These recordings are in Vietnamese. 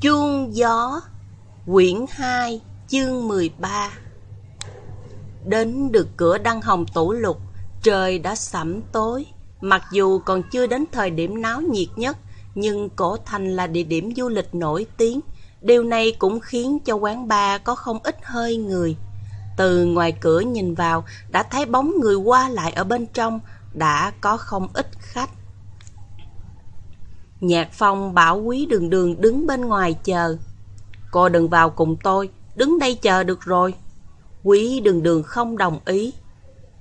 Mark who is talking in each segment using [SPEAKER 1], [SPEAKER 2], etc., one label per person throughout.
[SPEAKER 1] Chuông gió, Quyển 2 chương 13 Đến được cửa đăng hồng tủ lục, Trời đã sẩm tối. Mặc dù còn chưa đến thời điểm náo nhiệt nhất, Nhưng cổ thành là địa điểm du lịch nổi tiếng. Điều này cũng khiến cho quán bar có không ít hơi người. Từ ngoài cửa nhìn vào, Đã thấy bóng người qua lại ở bên trong, Đã có không ít khách. Nhạc phong bảo quý đường đường đứng bên ngoài chờ. Cô đừng vào cùng tôi, đứng đây chờ được rồi. Quý đường đường không đồng ý.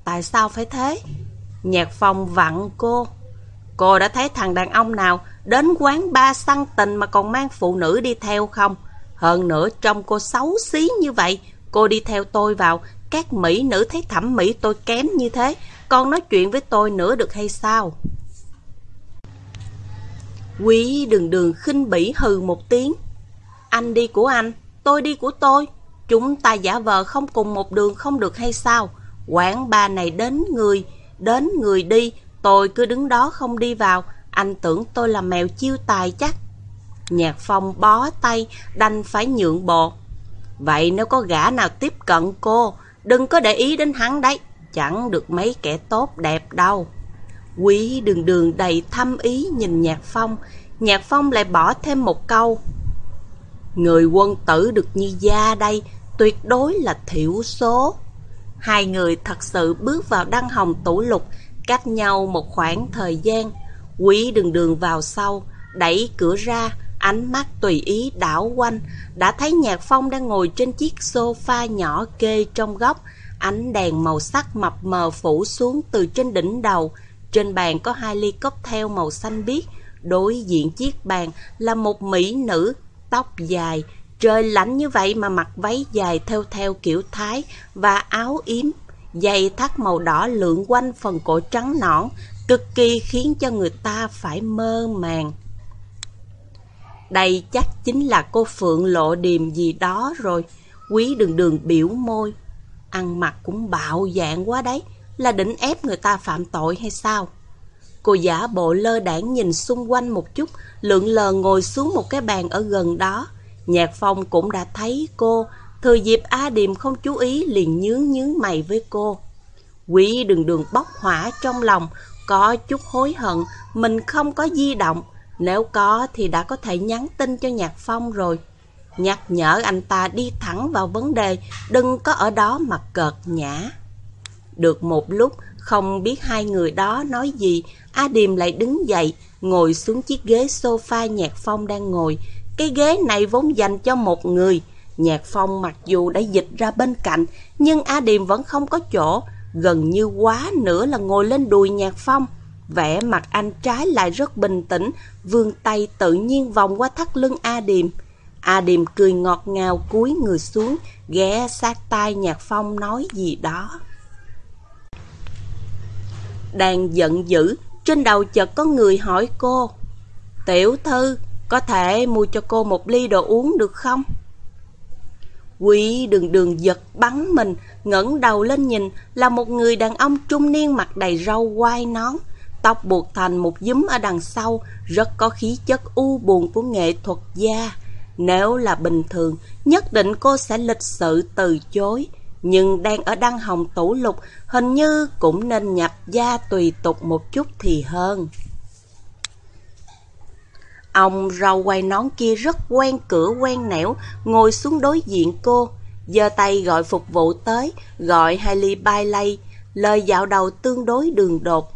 [SPEAKER 1] Tại sao phải thế? Nhạc phong vặn cô. Cô đã thấy thằng đàn ông nào đến quán ba săn tình mà còn mang phụ nữ đi theo không? Hơn nữa trông cô xấu xí như vậy, cô đi theo tôi vào, các mỹ nữ thấy thẩm mỹ tôi kém như thế, còn nói chuyện với tôi nữa được hay sao? Quý đường đường khinh bỉ hừ một tiếng. Anh đi của anh, tôi đi của tôi. Chúng ta giả vờ không cùng một đường không được hay sao? Quán ba này đến người, đến người đi, tôi cứ đứng đó không đi vào. Anh tưởng tôi là mèo chiêu tài chắc. Nhạc phong bó tay, đành phải nhượng bộ. Vậy nếu có gã nào tiếp cận cô, đừng có để ý đến hắn đấy. Chẳng được mấy kẻ tốt đẹp đâu. Quý đường đường đầy thâm ý nhìn Nhạc Phong, Nhạc Phong lại bỏ thêm một câu. Người quân tử được như gia đây, tuyệt đối là thiểu số. Hai người thật sự bước vào đăng hồng tủ lục, cách nhau một khoảng thời gian. Quý đường đường vào sau, đẩy cửa ra, ánh mắt tùy ý đảo quanh, đã thấy Nhạc Phong đang ngồi trên chiếc sofa nhỏ kê trong góc, ánh đèn màu sắc mập mờ phủ xuống từ trên đỉnh đầu, trên bàn có hai ly cocktail màu xanh biếc, đối diện chiếc bàn là một mỹ nữ, tóc dài. Trời lạnh như vậy mà mặc váy dài theo theo kiểu Thái và áo yếm, giày thắt màu đỏ lượn quanh phần cổ trắng nõn, cực kỳ khiến cho người ta phải mơ màng. Đây chắc chính là cô Phượng lộ điềm gì đó rồi. Quý đường đường biểu môi. Ăn mặc cũng bạo dạng quá đấy là định ép người ta phạm tội hay sao? Cô giả bộ lơ đảng nhìn xung quanh một chút, lượn lờ ngồi xuống một cái bàn ở gần đó. Nhạc Phong cũng đã thấy cô, thừa dịp A Điềm không chú ý liền nhướng nhướng mày với cô. Quý đường đường bốc hỏa trong lòng, có chút hối hận, mình không có di động. Nếu có thì đã có thể nhắn tin cho Nhạc Phong rồi. Nhắc nhở anh ta đi thẳng vào vấn đề, đừng có ở đó mà cợt nhã. Được một lúc, không biết hai người đó nói gì, A Điềm lại đứng dậy, ngồi xuống chiếc ghế sofa Nhạc Phong đang ngồi. Cái ghế này vốn dành cho một người. Nhạc Phong mặc dù đã dịch ra bên cạnh, nhưng A Điềm vẫn không có chỗ, gần như quá nữa là ngồi lên đùi Nhạc Phong. Vẻ mặt anh trái lại rất bình tĩnh, vươn tay tự nhiên vòng qua thắt lưng A Điềm. A Điềm cười ngọt ngào cúi người xuống, ghé sát tai Nhạc Phong nói gì đó. Đang giận dữ, trên đầu chợt có người hỏi cô. Tiểu thư, có thể mua cho cô một ly đồ uống được không? Quý đường đường giật bắn mình, ngẩng đầu lên nhìn là một người đàn ông trung niên mặt đầy râu quai nón, tóc buộc thành một dúm ở đằng sau, rất có khí chất u buồn của nghệ thuật gia. Nếu là bình thường, nhất định cô sẽ lịch sự từ chối, nhưng đang ở đăng hồng tủ lục, hình như cũng nên nhập gia tùy tục một chút thì hơn. Ông râu quay nón kia rất quen cửa quen nẻo, ngồi xuống đối diện cô, giơ tay gọi phục vụ tới, gọi hai ly bai lay, lời dạo đầu tương đối đường đột.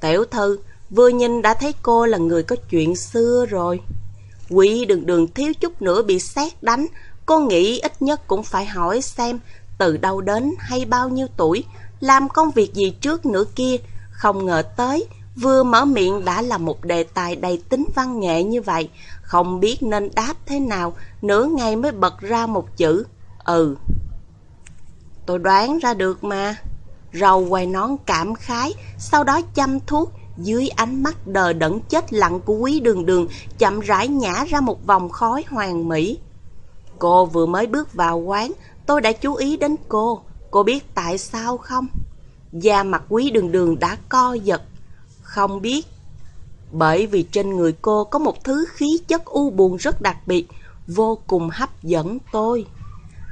[SPEAKER 1] Tiểu thư, vừa nhìn đã thấy cô là người có chuyện xưa rồi. Quỷ đường đường thiếu chút nữa bị xét đánh, cô nghĩ ít nhất cũng phải hỏi xem từ đâu đến hay bao nhiêu tuổi, làm công việc gì trước nữa kia, không ngờ tới, vừa mở miệng đã là một đề tài đầy tính văn nghệ như vậy, không biết nên đáp thế nào, nửa ngày mới bật ra một chữ, ừ. Tôi đoán ra được mà. rầu quay nón cảm khái, sau đó chăm thuốc, dưới ánh mắt đờ đẫn chết lặng của quý đường đường, chậm rãi nhả ra một vòng khói hoàng mỹ. Cô vừa mới bước vào quán, tôi đã chú ý đến cô. Cô biết tại sao không? Da mặt quý đường đường đã co giật. Không biết. Bởi vì trên người cô có một thứ khí chất u buồn rất đặc biệt, vô cùng hấp dẫn tôi.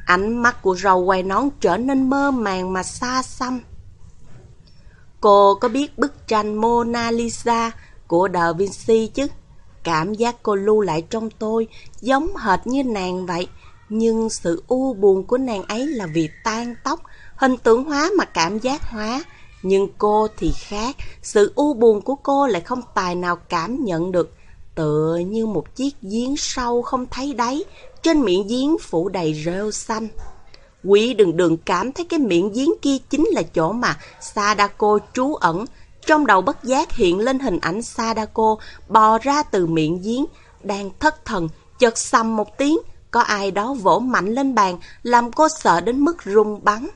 [SPEAKER 1] Ánh mắt của râu quay nón trở nên mơ màng mà xa xăm. Cô có biết bức tranh Mona Lisa của Da Vinci chứ? Cảm giác cô lưu lại trong tôi giống hệt như nàng vậy. Nhưng sự u buồn của nàng ấy là vì tan tóc, hình tượng hóa mà cảm giác hóa. Nhưng cô thì khác, sự u buồn của cô lại không tài nào cảm nhận được. Tựa như một chiếc giếng sâu không thấy đáy, trên miệng giếng phủ đầy rêu xanh. Quý đừng đừng cảm thấy cái miệng giếng kia chính là chỗ mà Sadako trú ẩn. Trong đầu bất giác hiện lên hình ảnh Sadako bò ra từ miệng giếng, đang thất thần, chợt sầm một tiếng, có ai đó vỗ mạnh lên bàn, làm cô sợ đến mức rung bắn.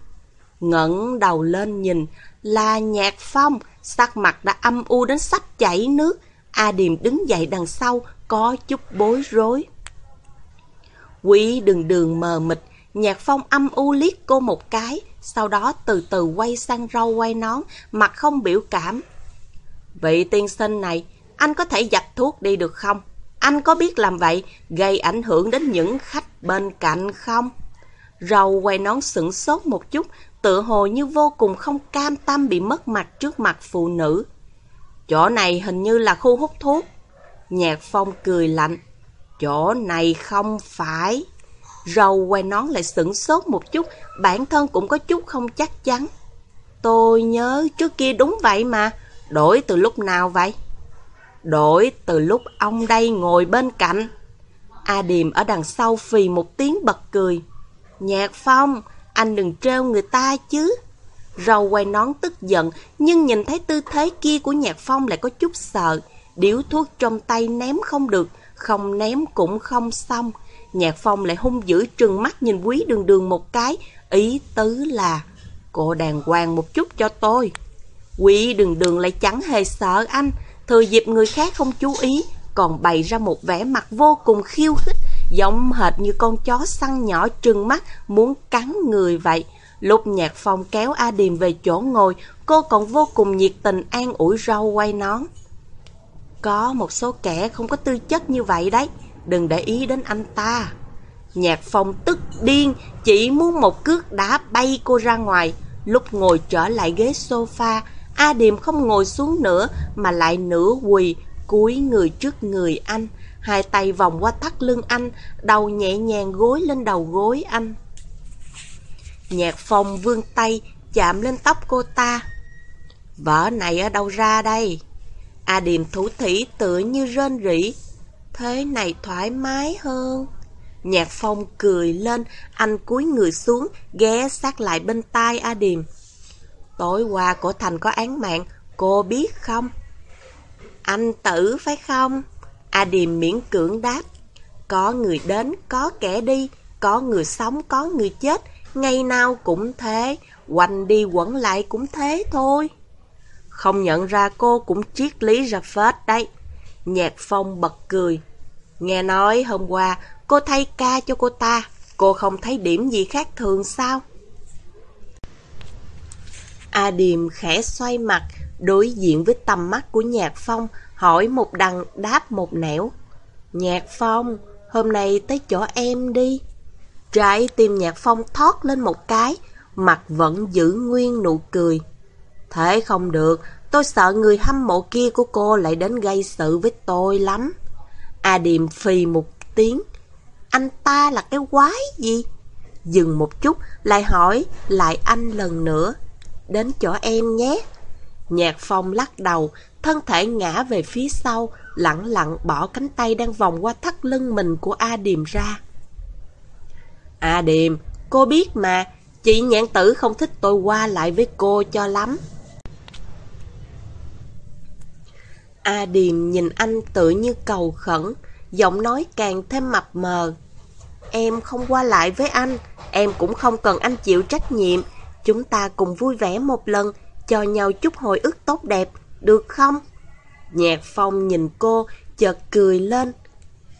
[SPEAKER 1] ngẩng đầu lên nhìn, là nhạc phong, sắc mặt đã âm u đến sắp chảy nước. A Điềm đứng dậy đằng sau, có chút bối rối. Quý đường đường mờ mịt, nhạc phong âm u liếc cô một cái, sau đó từ từ quay sang râu quay nón, mặt không biểu cảm. Vị tiên sinh này, anh có thể giặt thuốc đi được không? Anh có biết làm vậy gây ảnh hưởng đến những khách bên cạnh không? Râu quay nón sững sốt một chút, tự hồ như vô cùng không cam tâm bị mất mặt trước mặt phụ nữ. Chỗ này hình như là khu hút thuốc. Nhạc phong cười lạnh. Chỗ này không phải. Râu quay nón lại sửng sốt một chút, bản thân cũng có chút không chắc chắn. Tôi nhớ trước kia đúng vậy mà, đổi từ lúc nào vậy? Đổi từ lúc ông đây ngồi bên cạnh. A Điềm ở đằng sau phì một tiếng bật cười. Nhạc Phong, anh đừng trêu người ta chứ. Râu quay nón tức giận, nhưng nhìn thấy tư thế kia của Nhạc Phong lại có chút sợ. Điếu thuốc trong tay ném không được, không ném cũng không xong. Nhạc Phong lại hung dữ trừng mắt nhìn quý đường đường một cái, ý tứ là Cô đàng hoàng một chút cho tôi. Quý đường đường lại chẳng hề sợ anh, thừa dịp người khác không chú ý, còn bày ra một vẻ mặt vô cùng khiêu khích, giống hệt như con chó săn nhỏ trừng mắt muốn cắn người vậy. Lúc Nhạc Phong kéo A Điềm về chỗ ngồi, cô còn vô cùng nhiệt tình an ủi rau quay nón. Có một số kẻ không có tư chất như vậy đấy, đừng để ý đến anh ta. Nhạc Phong tức điên, chỉ muốn một cước đá bay cô ra ngoài. Lúc ngồi trở lại ghế sofa, A Điềm không ngồi xuống nữa mà lại nửa quỳ, cúi người trước người anh. Hai tay vòng qua thắt lưng anh, đầu nhẹ nhàng gối lên đầu gối anh. Nhạc phong vươn tay, chạm lên tóc cô ta. Vở này ở đâu ra đây? A Điềm thủ thỉ tựa như rên rỉ. Thế này thoải mái hơn. Nhạc phong cười lên, anh cúi người xuống, ghé sát lại bên tai A Điềm. Tối qua cổ thành có án mạng, cô biết không? Anh tử phải không? A Điềm miễn cưỡng đáp. Có người đến, có kẻ đi, có người sống, có người chết, ngày nào cũng thế, quanh đi quẩn lại cũng thế thôi. Không nhận ra cô cũng triết lý ra phết đấy. Nhạc phong bật cười. Nghe nói hôm qua cô thay ca cho cô ta, cô không thấy điểm gì khác thường sao? A Điềm khẽ xoay mặt, đối diện với tầm mắt của Nhạc Phong, hỏi một đằng đáp một nẻo. Nhạc Phong, hôm nay tới chỗ em đi. Trái tim Nhạc Phong thoát lên một cái, mặt vẫn giữ nguyên nụ cười. Thế không được, tôi sợ người hâm mộ kia của cô lại đến gây sự với tôi lắm. A Điềm phì một tiếng. Anh ta là cái quái gì? Dừng một chút, lại hỏi, lại anh lần nữa. Đến chỗ em nhé. Nhạc phong lắc đầu, thân thể ngã về phía sau, lặng lặng bỏ cánh tay đang vòng qua thắt lưng mình của A Điềm ra. A Điềm, cô biết mà, chị nhãn tử không thích tôi qua lại với cô cho lắm. A Điềm nhìn anh tự như cầu khẩn, giọng nói càng thêm mập mờ. Em không qua lại với anh, em cũng không cần anh chịu trách nhiệm. Chúng ta cùng vui vẻ một lần, cho nhau chút hồi ức tốt đẹp, được không? Nhạc Phong nhìn cô, chợt cười lên.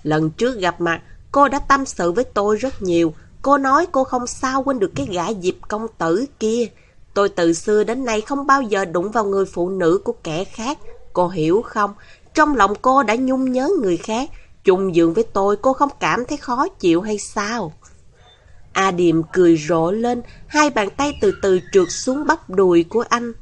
[SPEAKER 1] Lần trước gặp mặt, cô đã tâm sự với tôi rất nhiều. Cô nói cô không sao quên được cái gã dịp công tử kia. Tôi từ xưa đến nay không bao giờ đụng vào người phụ nữ của kẻ khác. Cô hiểu không? trong lòng cô đã nhung nhớ người khác. Chung giường với tôi cô không cảm thấy khó chịu hay sao? A Điềm cười rộ lên, hai bàn tay từ từ trượt xuống bắp đùi của anh.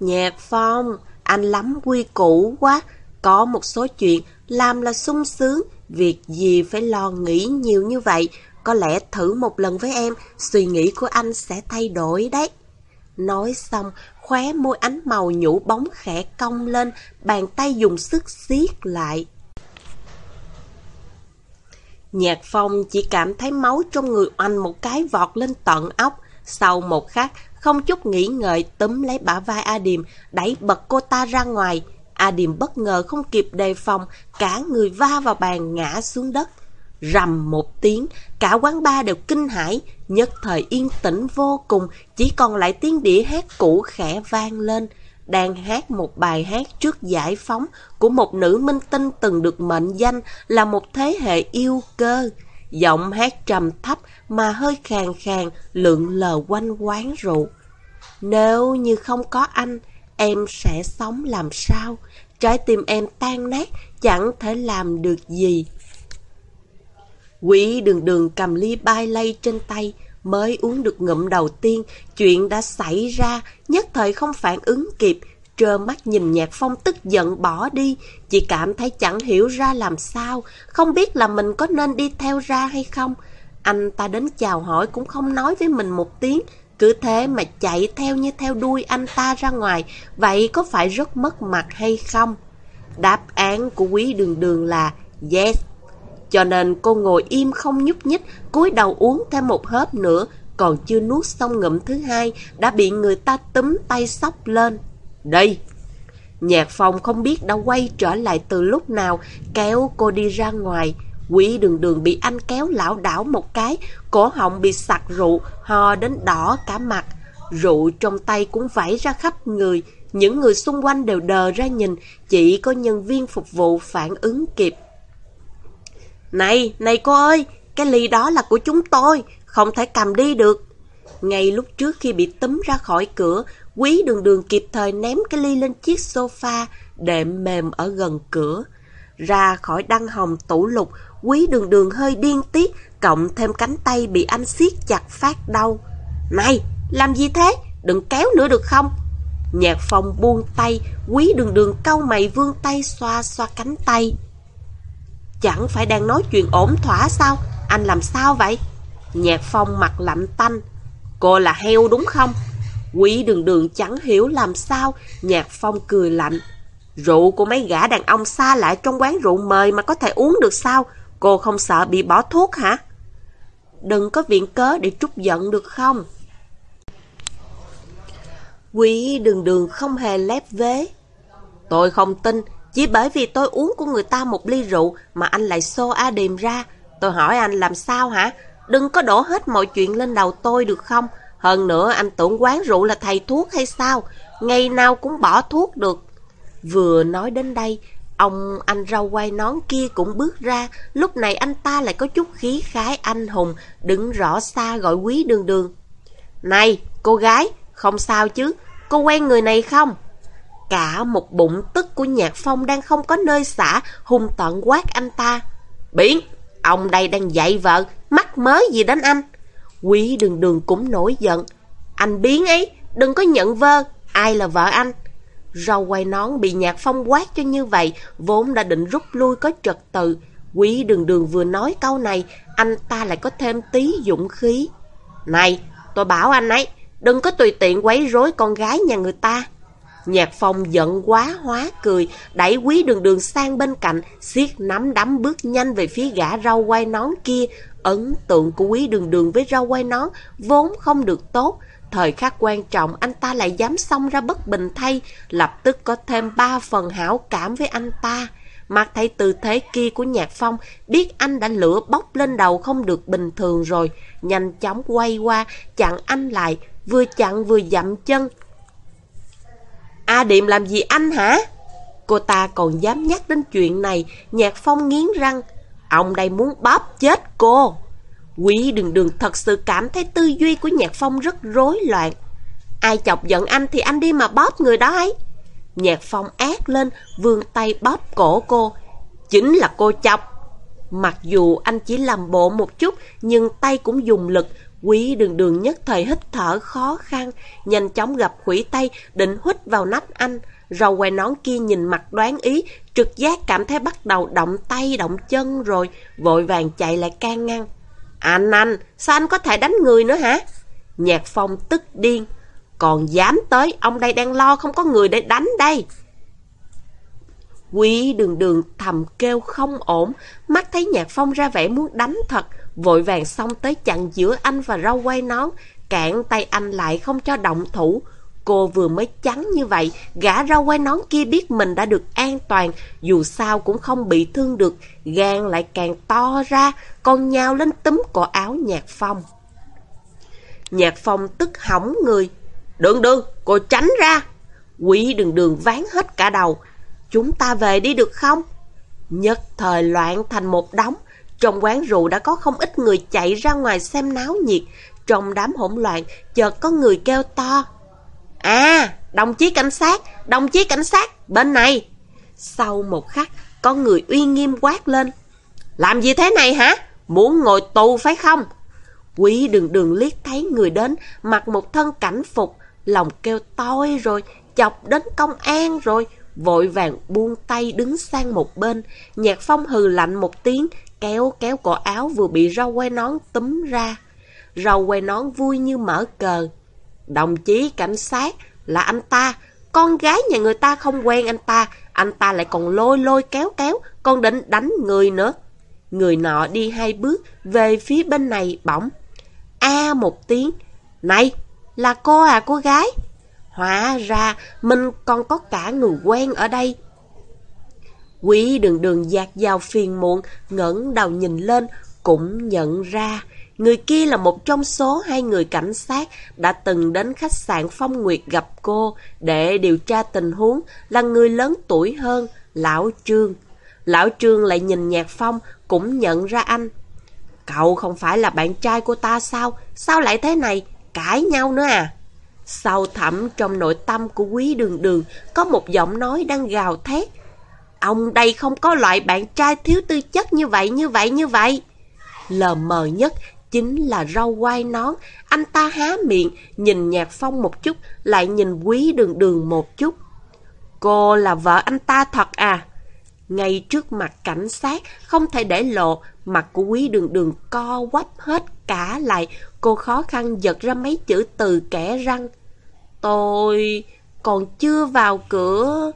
[SPEAKER 1] Nhạc Phong, anh lắm quy củ quá. Có một số chuyện làm là sung sướng, việc gì phải lo nghĩ nhiều như vậy. Có lẽ thử một lần với em, suy nghĩ của anh sẽ thay đổi đấy. Nói xong, khóe môi ánh màu nhũ bóng khẽ cong lên, bàn tay dùng sức siết lại. Nhạc phong chỉ cảm thấy máu trong người oanh một cái vọt lên tận óc. Sau một khắc, không chút nghĩ ngợi túm lấy bả vai A Điềm, đẩy bật cô ta ra ngoài. A Điềm bất ngờ không kịp đề phòng, cả người va vào bàn ngã xuống đất. Rầm một tiếng, cả quán ba đều kinh hãi, nhất thời yên tĩnh vô cùng, chỉ còn lại tiếng đĩa hát cũ khẽ vang lên. Đang hát một bài hát trước giải phóng của một nữ minh tinh từng được mệnh danh là một thế hệ yêu cơ. Giọng hát trầm thấp mà hơi khàn khàn, lượn lờ quanh quán rượu. Nếu như không có anh, em sẽ sống làm sao? Trái tim em tan nát, chẳng thể làm được gì. Quỷ đường đường cầm ly bai lay trên tay, mới uống được ngụm đầu tiên, chuyện đã xảy ra, nhất thời không phản ứng kịp, trơ mắt nhìn nhạc phong tức giận bỏ đi, chỉ cảm thấy chẳng hiểu ra làm sao, không biết là mình có nên đi theo ra hay không. Anh ta đến chào hỏi cũng không nói với mình một tiếng, cứ thế mà chạy theo như theo đuôi anh ta ra ngoài, vậy có phải rất mất mặt hay không? Đáp án của quý đường đường là yes. Cho nên cô ngồi im không nhúc nhích, cúi đầu uống thêm một hớp nữa, còn chưa nuốt xong ngụm thứ hai, đã bị người ta túm tay sóc lên. Đây! Nhạc phòng không biết đã quay trở lại từ lúc nào, kéo cô đi ra ngoài. Quỷ đường đường bị anh kéo lão đảo một cái, cổ họng bị sặc rượu, ho đến đỏ cả mặt. Rượu trong tay cũng vảy ra khắp người, những người xung quanh đều đờ ra nhìn, chỉ có nhân viên phục vụ phản ứng kịp. Này, này cô ơi, cái ly đó là của chúng tôi, không thể cầm đi được. Ngay lúc trước khi bị túm ra khỏi cửa, quý đường đường kịp thời ném cái ly lên chiếc sofa, đệm mềm ở gần cửa. Ra khỏi đăng hồng tủ lục, quý đường đường hơi điên tiết, cộng thêm cánh tay bị anh siết chặt phát đau. Này, làm gì thế? Đừng kéo nữa được không? Nhạc phong buông tay, quý đường đường cau mày vương tay xoa xoa cánh tay. Chẳng phải đang nói chuyện ổn thỏa sao? Anh làm sao vậy? Nhạc phong mặt lạnh tanh. Cô là heo đúng không? Quý đường đường chẳng hiểu làm sao. Nhạc phong cười lạnh. Rượu của mấy gã đàn ông xa lại trong quán rượu mời mà có thể uống được sao? Cô không sợ bị bỏ thuốc hả? Đừng có viện cớ để trút giận được không? Quý đường đường không hề lép vế. Tôi không tin, chỉ bởi vì tôi uống của người ta một ly rượu mà anh lại xô A Điềm ra. Tôi hỏi anh làm sao hả? Đừng có đổ hết mọi chuyện lên đầu tôi được không? Hơn nữa anh tưởng quán rượu là thầy thuốc hay sao? Ngày nào cũng bỏ thuốc được. Vừa nói đến đây, ông anh rau quay nón kia cũng bước ra. Lúc này anh ta lại có chút khí khái anh hùng, đứng rõ xa gọi quý đường đường. Này, cô gái, không sao chứ, cô quen người này không? Cả một bụng tức của nhạc phong đang không có nơi xả, hung tợn quát anh ta. Biển, ông đây đang dạy vợ, mắc mớ gì đến anh? Quý đường đường cũng nổi giận. Anh biến ấy, đừng có nhận vơ, ai là vợ anh? Rau quay nón bị nhạc phong quát cho như vậy, vốn đã định rút lui có trật tự. Quý đường đường vừa nói câu này, anh ta lại có thêm tí dũng khí. Này, tôi bảo anh ấy, đừng có tùy tiện quấy rối con gái nhà người ta. Nhạc phong giận quá hóa cười, đẩy quý đường đường sang bên cạnh, siết nắm đấm bước nhanh về phía gã rau quay nón kia. Ấn tượng của quý đường đường với rau quay nón vốn không được tốt. Thời khắc quan trọng anh ta lại dám xông ra bất bình thay, lập tức có thêm ba phần hảo cảm với anh ta. Mặt thấy tư thế kia của Nhạc Phong, biết anh đã lửa bốc lên đầu không được bình thường rồi, nhanh chóng quay qua, chặn anh lại, vừa chặn vừa dậm chân. À A Điệm làm gì anh hả? Cô ta còn dám nhắc đến chuyện này, Nhạc Phong nghiến răng. Ông đây muốn bóp chết cô. Quý đường đường thật sự cảm thấy tư duy của Nhạc Phong rất rối loạn. Ai chọc giận anh thì anh đi mà bóp người đó ấy. Nhạc phong ác lên, vươn tay bóp cổ cô. Chính là cô chọc. Mặc dù anh chỉ làm bộ một chút, nhưng tay cũng dùng lực. Quý đường đường nhất thời hít thở khó khăn, nhanh chóng gặp khủy tay, định hít vào nách anh. Râu quay nón kia nhìn mặt đoán ý, trực giác cảm thấy bắt đầu động tay động chân rồi, vội vàng chạy lại can ngăn. Anh anh, sao anh có thể đánh người nữa hả? Nhạc phong tức điên. Còn dám tới, ông đây đang lo không có người để đánh đây. Quý đường đường thầm kêu không ổn, mắt thấy nhạc phong ra vẻ muốn đánh thật, vội vàng xông tới chặn giữa anh và rau quay nón, cản tay anh lại không cho động thủ. Cô vừa mới chắn như vậy, gã rau quay nón kia biết mình đã được an toàn, dù sao cũng không bị thương được, gan lại càng to ra, còn nhào lên túm cổ áo nhạc phong. Nhạc phong tức hỏng người. Đường đường, cô tránh ra. Quý đường đường ván hết cả đầu. Chúng ta về đi được không? Nhất thời loạn thành một đống. Trong quán rượu đã có không ít người chạy ra ngoài xem náo nhiệt. Trong đám hỗn loạn, chợt có người kêu to. À, đồng chí cảnh sát, đồng chí cảnh sát, bên này. Sau một khắc, có người uy nghiêm quát lên. Làm gì thế này hả? Muốn ngồi tù phải không? Quý đường đường liếc thấy người đến, mặc một thân cảnh phục, lòng kêu toi rồi, chọc đến công an rồi, vội vàng buông tay đứng sang một bên. Nhạc phong hừ lạnh một tiếng, kéo kéo cổ áo vừa bị rau quay nón túm ra. Rau quay nón vui như mở cờ. Đồng chí cảnh sát là anh ta, con gái nhà người ta không quen anh ta, anh ta lại còn lôi lôi kéo kéo, còn định đánh người nữa. Người nọ đi hai bước về phía bên này bỗng. A một tiếng. Này, là cô à cô gái? Hóa ra mình còn có cả người quen ở đây. Quý đường đường dạt vào phiền muộn, ngẩng đầu nhìn lên, cũng nhận ra người kia là một trong số hai người cảnh sát đã từng đến khách sạn Phong Nguyệt gặp cô để điều tra tình huống là người lớn tuổi hơn, Lão Trương. Lão Trương lại nhìn Nhạc Phong cũng nhận ra anh. Cậu không phải là bạn trai của ta sao? Sao lại thế này? Cãi nhau nữa à? Sâu thẳm trong nội tâm của quý đường đường có một giọng nói đang gào thét. Ông đây không có loại bạn trai thiếu tư chất như vậy, như vậy, như vậy. Lờ mờ nhất chính là rau quai nón. Anh ta há miệng, nhìn nhạc phong một chút, lại nhìn quý đường đường một chút. Cô là vợ anh ta thật à? Ngay trước mặt cảnh sát, không thể để lộ, mặt của quý đường đường co quắp hết cả lại, cô khó khăn giật ra mấy chữ từ kẻ răng. Tôi còn chưa vào cửa...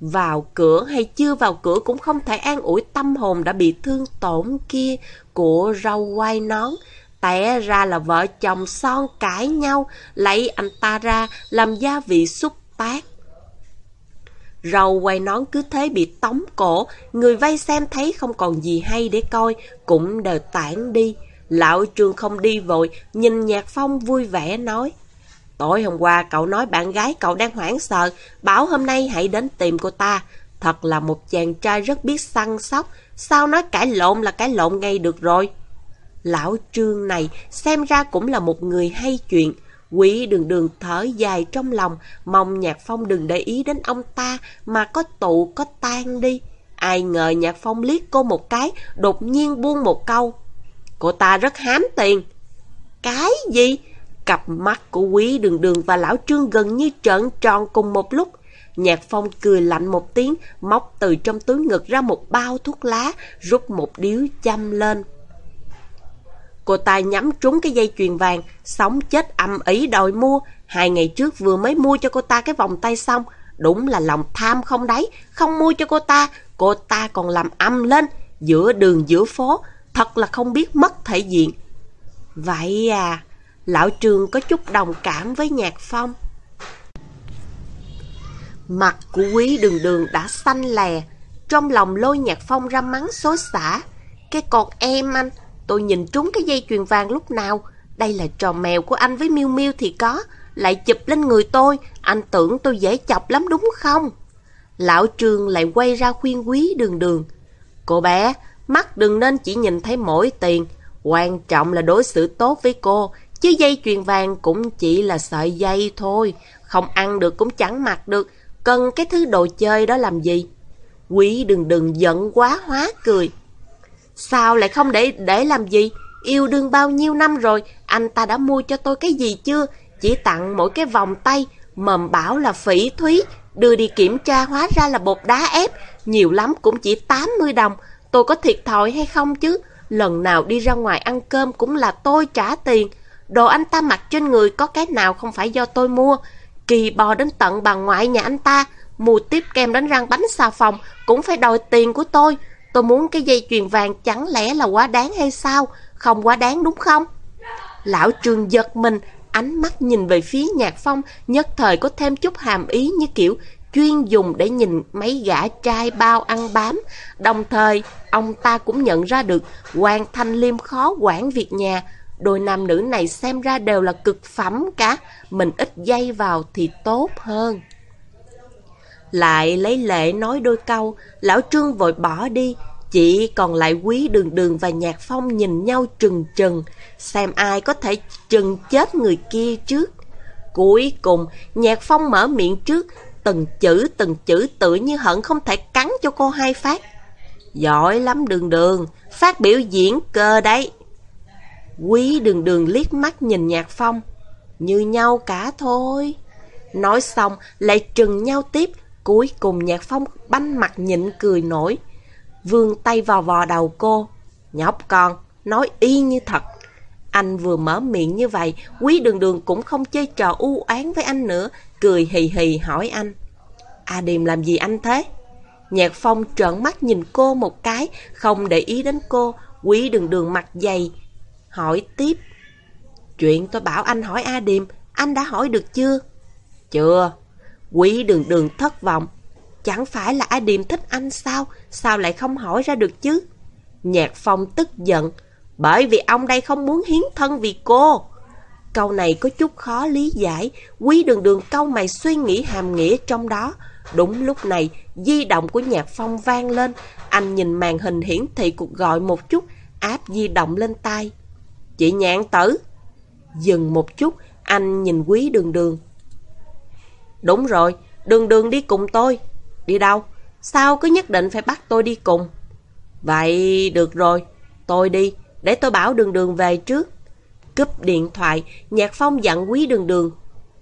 [SPEAKER 1] Vào cửa hay chưa vào cửa cũng không thể an ủi tâm hồn đã bị thương tổn kia của rau quai nón. tẻ ra là vợ chồng son cãi nhau, lấy anh ta ra làm gia vị xúc tác. Râu quay nón cứ thế bị tống cổ, người vây xem thấy không còn gì hay để coi, cũng đều tản đi. Lão Trương không đi vội, nhìn Nhạc Phong vui vẻ nói. Tối hôm qua cậu nói bạn gái cậu đang hoảng sợ, bảo hôm nay hãy đến tìm cô ta. Thật là một chàng trai rất biết săn sóc, sao nói cãi lộn là cãi lộn ngay được rồi. Lão Trương này xem ra cũng là một người hay chuyện. quỷ đường đường thở dài trong lòng, mong Nhạc Phong đừng để ý đến ông ta mà có tụ có tan đi. Ai ngờ Nhạc Phong liếc cô một cái, đột nhiên buông một câu. Cô ta rất hám tiền. Cái gì? Cặp mắt của quý đường đường và lão trương gần như trợn tròn cùng một lúc. Nhạc Phong cười lạnh một tiếng, móc từ trong túi ngực ra một bao thuốc lá, rút một điếu châm lên. Cô ta nhắm trúng cái dây chuyền vàng, sống chết âm ý đòi mua. Hai ngày trước vừa mới mua cho cô ta cái vòng tay xong. Đúng là lòng tham không đấy, không mua cho cô ta, cô ta còn làm âm lên, giữa đường giữa phố, thật là không biết mất thể diện. Vậy à, lão trường có chút đồng cảm với Nhạc Phong. Mặt của quý đường đường đã xanh lè, trong lòng lôi Nhạc Phong ra mắng xối xả. Cái con em anh, tôi nhìn trúng cái dây chuyền vàng lúc nào, đây là trò mèo của anh với Miu Miu thì có, lại chụp lên người tôi, anh tưởng tôi dễ chọc lắm đúng không? Lão Trương lại quay ra khuyên quý đường đường. Cô bé, mắt đừng nên chỉ nhìn thấy mỗi tiền, quan trọng là đối xử tốt với cô, chứ dây chuyền vàng cũng chỉ là sợi dây thôi, không ăn được cũng chẳng mặc được. cần cái thứ đồ chơi đó làm gì? Quý đừng đừng giận quá hóa cười. Sao lại không để để làm gì? Yêu đương bao nhiêu năm rồi, anh ta đã mua cho tôi cái gì chưa? Chỉ tặng mỗi cái vòng tay, mầm bảo là phỉ thúy, đưa đi kiểm tra hóa ra là bột đá ép, nhiều lắm cũng chỉ 80 đồng. Tôi có thiệt thòi hay không chứ? Lần nào đi ra ngoài ăn cơm cũng là tôi trả tiền. Đồ anh ta mặc trên người có cái nào không phải do tôi mua. Kỳ bò đến tận bà ngoại nhà anh ta, mua tiếp kem đánh răng bánh xà phòng cũng phải đòi tiền của tôi. Tôi muốn cái dây chuyền vàng chẳng lẽ là quá đáng hay sao? Không quá đáng đúng không? Lão trường giật mình, ánh mắt nhìn về phía nhạc phong, nhất thời có thêm chút hàm ý như kiểu chuyên dùng để nhìn mấy gã trai bao ăn bám. Đồng thời, ông ta cũng nhận ra được Hoàng Thanh Liêm khó quản việc nhà. Đôi nam nữ này xem ra đều là cực phẩm cả, mình ít dây vào thì tốt hơn. Lại lấy lệ nói đôi câu, lão Trương vội bỏ đi, chỉ còn lại quý đường đường và nhạc phong nhìn nhau trừng trừng, xem ai có thể trừng chết người kia trước. Cuối cùng, nhạc phong mở miệng trước, từng chữ từng chữ tự như hận không thể cắn cho cô hai phát. Giỏi lắm đường đường, phát biểu diễn cơ đấy. Quý đường đường liếc mắt nhìn nhạc phong, như nhau cả thôi. Nói xong, lại trừng nhau tiếp, cuối cùng nhạc phong banh mặt nhịn cười nổi. Vương tay vào vò đầu cô. Nhóc con, nói y như thật. Anh vừa mở miệng như vậy, quý đường đường cũng không chơi trò u oán với anh nữa, cười hì hì hỏi anh. A Điềm làm gì anh thế? Nhạc Phong trợn mắt nhìn cô một cái, không để ý đến cô, quý đường đường mặt dày. Hỏi tiếp. Chuyện tôi bảo anh hỏi A Điềm, anh đã hỏi được chưa? Chưa. Quý đường đường thất vọng. Chẳng phải là A Điềm thích anh sao? Sao lại không hỏi ra được chứ? Nhạc Phong tức giận. Bởi vì ông đây không muốn hiến thân vì cô. Câu này có chút khó lý giải. Quý đường đường câu mày suy nghĩ hàm nghĩa trong đó. Đúng lúc này, di động của Nhạc Phong vang lên. Anh nhìn màn hình hiển thị cuộc gọi một chút, áp di động lên tay. Chị nhạn tử. Dừng một chút, anh nhìn quý đường đường. Đúng rồi, đường đường đi cùng tôi. Đi đâu? Sao cứ nhất định phải bắt tôi đi cùng? Vậy được rồi, tôi đi, để tôi bảo đường đường về trước. Cúp điện thoại, Nhạc Phong dặn quý đường đường.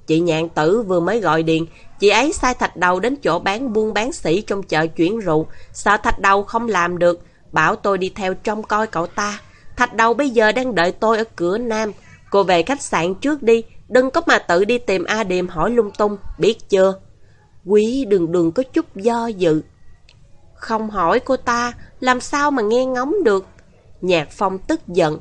[SPEAKER 1] Chị nhạn tử vừa mới gọi điện, chị ấy sai thạch đầu đến chỗ bán buôn bán sĩ trong chợ chuyển rượu, sợ thạch đầu không làm được, bảo tôi đi theo trông coi cậu ta. Thạch đầu bây giờ đang đợi tôi ở cửa Nam, cô về khách sạn trước đi, đừng có mà tự đi tìm A Điềm hỏi lung tung, biết chưa? Quý đường đường có chút do dự. Không hỏi cô ta, làm sao mà nghe ngóng được? Nhạc Phong tức giận.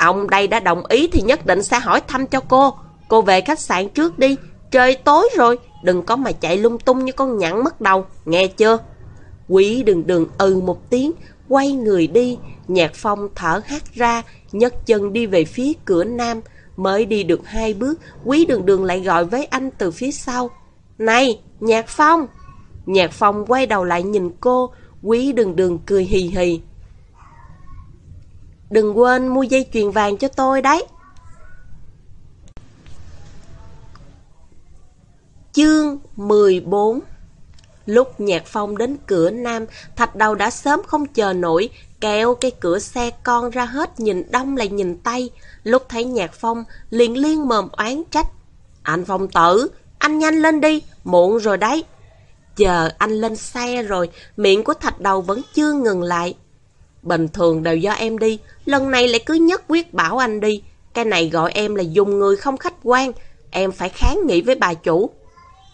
[SPEAKER 1] Ông đây đã đồng ý thì nhất định sẽ hỏi thăm cho cô. Cô về khách sạn trước đi, trời tối rồi, đừng có mà chạy lung tung như con nhặn mất đầu, nghe chưa? Quý đường đường ừ một tiếng, quay người đi, Nhạc Phong thở hắt ra, nhấc chân đi về phía cửa nam. Mới đi được hai bước, quý đường đường lại gọi với anh từ phía sau. Này, Nhạc Phong! Nhạc Phong quay đầu lại nhìn cô, quý đường đường cười hì hì. Đừng quên mua dây chuyền vàng cho tôi đấy. Chương 14 Lúc Nhạc Phong đến cửa Nam, Thạch Đầu đã sớm không chờ nổi, kéo cái cửa xe con ra hết nhìn đông lại nhìn tây. Lúc thấy Nhạc Phong, liền liên mồm oán trách. Anh Phong tử, anh nhanh lên đi, muộn rồi đấy. Chờ anh lên xe rồi, miệng của Thạch Đầu vẫn chưa ngừng lại. Bình thường đều do em đi, lần này lại cứ nhất quyết bảo anh đi. Cái này gọi em là dùng người không khách quan, em phải kháng nghị với bà chủ.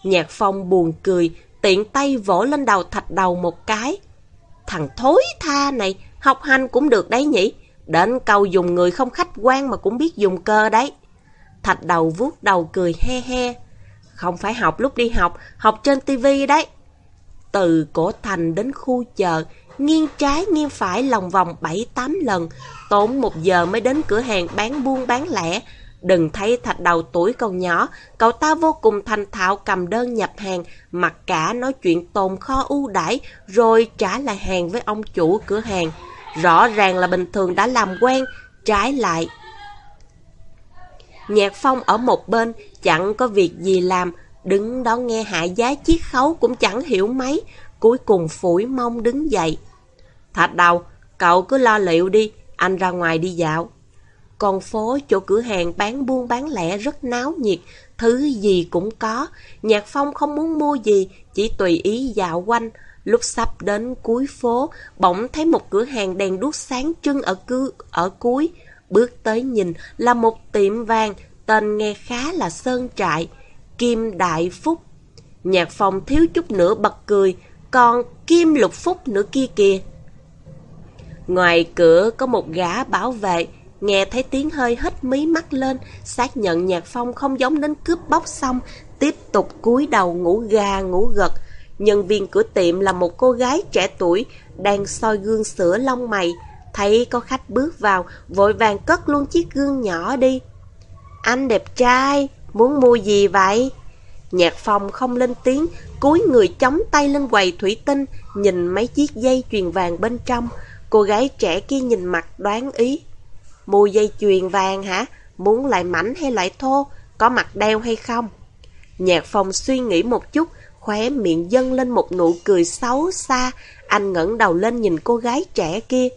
[SPEAKER 1] Nhạc Phong buồn cười, tiện tay vỗ lên đầu thạch đầu một cái. Thằng thối tha này, học hành cũng được đấy nhỉ. Đến câu dùng người không khách quan mà cũng biết dùng cơ đấy. Thạch đầu vuốt đầu cười he he. Không phải học lúc đi học, học trên tivi đấy. Từ cổ thành đến khu chợ, nghiêng trái nghiêng phải lòng vòng 7-8 lần, tốn một giờ mới đến cửa hàng bán buôn bán lẻ, Đừng thấy thạch đầu tuổi còn nhỏ, cậu ta vô cùng thành thạo cầm đơn nhập hàng, mặc cả nói chuyện tồn kho ưu đãi rồi trả lại hàng với ông chủ cửa hàng. Rõ ràng là bình thường đã làm quen, trái lại. Nhạc phong ở một bên, chẳng có việc gì làm, Đứng đó nghe hạ giá chiếc khấu cũng chẳng hiểu mấy, cuối cùng phủi mông đứng dậy. Thạch đầu, cậu cứ lo liệu đi, anh ra ngoài đi dạo. Con phố chỗ cửa hàng bán buôn bán lẻ rất náo nhiệt, thứ gì cũng có. Nhạc Phong không muốn mua gì, chỉ tùy ý dạo quanh. Lúc sắp đến cuối phố, bỗng thấy một cửa hàng đèn đuốc sáng trưng ở cư ở cuối. Bước tới nhìn là một tiệm vàng, tên nghe khá là Sơn Trại, Kim Đại Phúc. Nhạc Phong thiếu chút nữa bật cười, còn Kim Lục Phúc nữa kia kìa. Ngoài cửa có một gã bảo vệ, nghe thấy tiếng hơi hít mí mắt lên, xác nhận Nhạc Phong không giống đến cướp bóc xong, tiếp tục cúi đầu ngủ gà ngủ gật. Nhân viên cửa tiệm là một cô gái trẻ tuổi, đang soi gương sửa lông mày. Thấy có khách bước vào, vội vàng cất luôn chiếc gương nhỏ đi. Anh đẹp trai, muốn mua gì vậy? Nhạc Phong không lên tiếng, cúi người chống tay lên quầy thủy tinh, nhìn mấy chiếc dây chuyền vàng bên trong. Cô gái trẻ kia nhìn mặt đoán ý. Mua dây chuyền vàng hả? Muốn loại mảnh hay loại thô? Có mặt đeo hay không? Nhạc Phong suy nghĩ một chút, khóe miệng dâng lên một nụ cười xấu xa. Anh ngẩng đầu lên nhìn cô gái trẻ kia.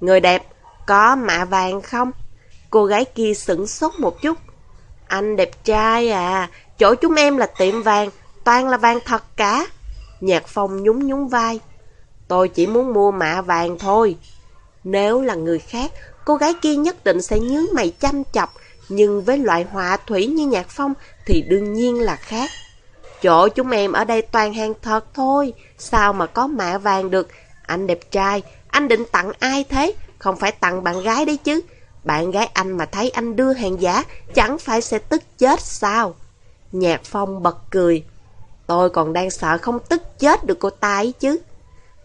[SPEAKER 1] Người đẹp, có mạ vàng không? Cô gái kia sửng sốt một chút. Anh đẹp trai à, chỗ chúng em là tiệm vàng, toàn là vàng thật cả. Nhạc Phong nhún nhún vai. Tôi chỉ muốn mua mạ vàng thôi. Nếu là người khác, cô gái kia nhất định sẽ nhướng mày chăm chọc, nhưng với loại họa thủy như Nhạc Phong thì đương nhiên là khác. Chỗ chúng em ở đây toàn hàng thật thôi, sao mà có mạ vàng được. Anh đẹp trai, anh định tặng ai thế? Không phải tặng bạn gái đấy chứ. Bạn gái anh mà thấy anh đưa hàng giả, chẳng phải sẽ tức chết sao? Nhạc Phong bật cười. Tôi còn đang sợ không tức chết được cô ta ấy chứ.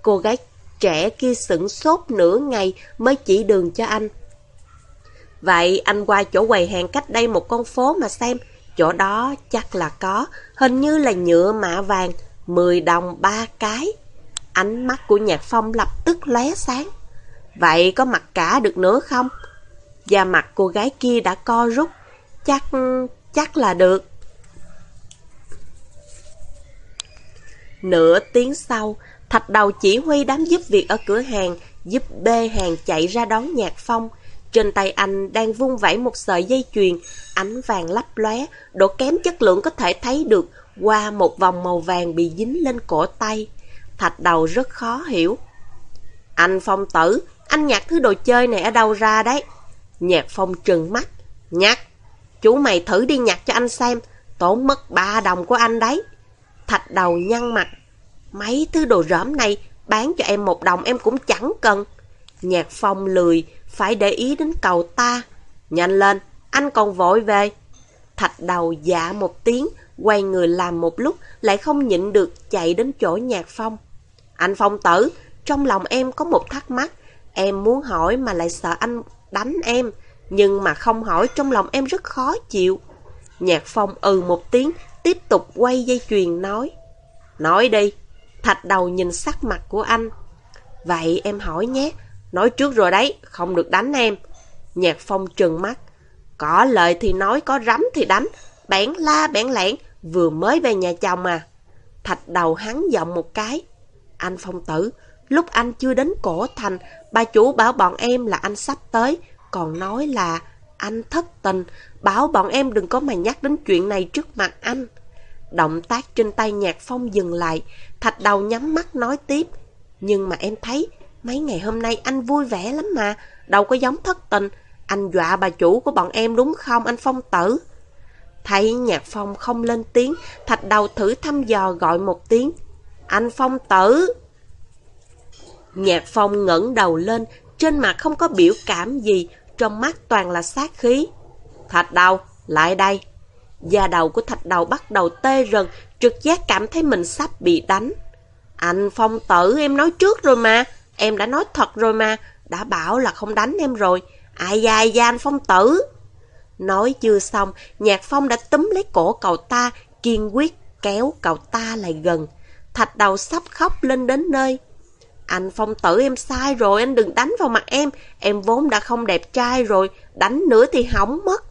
[SPEAKER 1] Cô gái trẻ kia sửng sốt nửa ngày mới chỉ đường cho anh. Vậy anh qua chỗ quầy hàng cách đây một con phố mà xem, chỗ đó chắc là có, hình như là nhựa mạ vàng, 10 đồng ba cái. Ánh mắt của Nhạc Phong lập tức lóe sáng. Vậy có mặt cả được nữa không? Da mặt cô gái kia đã co rút, chắc, chắc là được. Nửa tiếng sau, Thạch đầu chỉ huy đám giúp việc ở cửa hàng, giúp bê hàng chạy ra đón Nhạc Phong. Trên tay anh đang vung vẩy một sợi dây chuyền, ánh vàng lấp lóe, độ kém chất lượng có thể thấy được qua một vòng màu vàng bị dính lên cổ tay. Thạch đầu rất khó hiểu. Anh Phong tử, anh nhặt thứ đồ chơi này ở đâu ra đấy? Nhạc Phong trừng mắt. Nhặt, chú mày thử đi nhặt cho anh xem, tốn mất ba đồng của anh đấy. Thạch đầu nhăn mặt, Mấy thứ đồ rỡm này bán cho em một đồng em cũng chẳng cần. Nhạc phong lười, phải để ý đến cầu ta. Nhanh lên, anh còn vội về. Thạch đầu dạ một tiếng, quay người làm một lúc, lại không nhịn được chạy đến chỗ nhạc phong. Anh phong tử, trong lòng em có một thắc mắc. Em muốn hỏi mà lại sợ anh đánh em, nhưng mà không hỏi trong lòng em rất khó chịu. Nhạc phong ừ một tiếng, tiếp tục quay dây chuyền nói. Nói đi. Thạch đầu nhìn sắc mặt của anh. Vậy em hỏi nhé, nói trước rồi đấy, không được đánh em. Nhạc phong trừng mắt. Có lời thì nói, có rắm thì đánh. Bẽn la bẽn lẻn, vừa mới về nhà chồng à. Thạch đầu hắn giọng một cái. Anh phong tử, lúc anh chưa đến cổ thành, bà chủ bảo bọn em là anh sắp tới, còn nói là anh thất tình, bảo bọn em đừng có mà nhắc đến chuyện này trước mặt anh. Động tác trên tay nhạc phong dừng lại, thạch đầu nhắm mắt nói tiếp. Nhưng mà em thấy, mấy ngày hôm nay anh vui vẻ lắm mà, đâu có giống thất tình. Anh dọa bà chủ của bọn em đúng không anh Phong tử? Thấy nhạc phong không lên tiếng, thạch đầu thử thăm dò gọi một tiếng. Anh Phong tử! Nhạc phong ngẩng đầu lên, trên mặt không có biểu cảm gì, trong mắt toàn là sát khí. Thạch đầu, lại đây! Da đầu của thạch đầu bắt đầu tê rần, trực giác cảm thấy mình sắp bị đánh. Anh Phong tử em nói trước rồi mà, em đã nói thật rồi mà, đã bảo là không đánh em rồi. Ai da ai da anh Phong tử. Nói chưa xong, Nhạc Phong đã túm lấy cổ cậu ta, kiên quyết kéo cậu ta lại gần. Thạch đầu sắp khóc lên đến nơi. Anh Phong tử em sai rồi, anh đừng đánh vào mặt em. Em vốn đã không đẹp trai rồi, đánh nữa thì hỏng mất.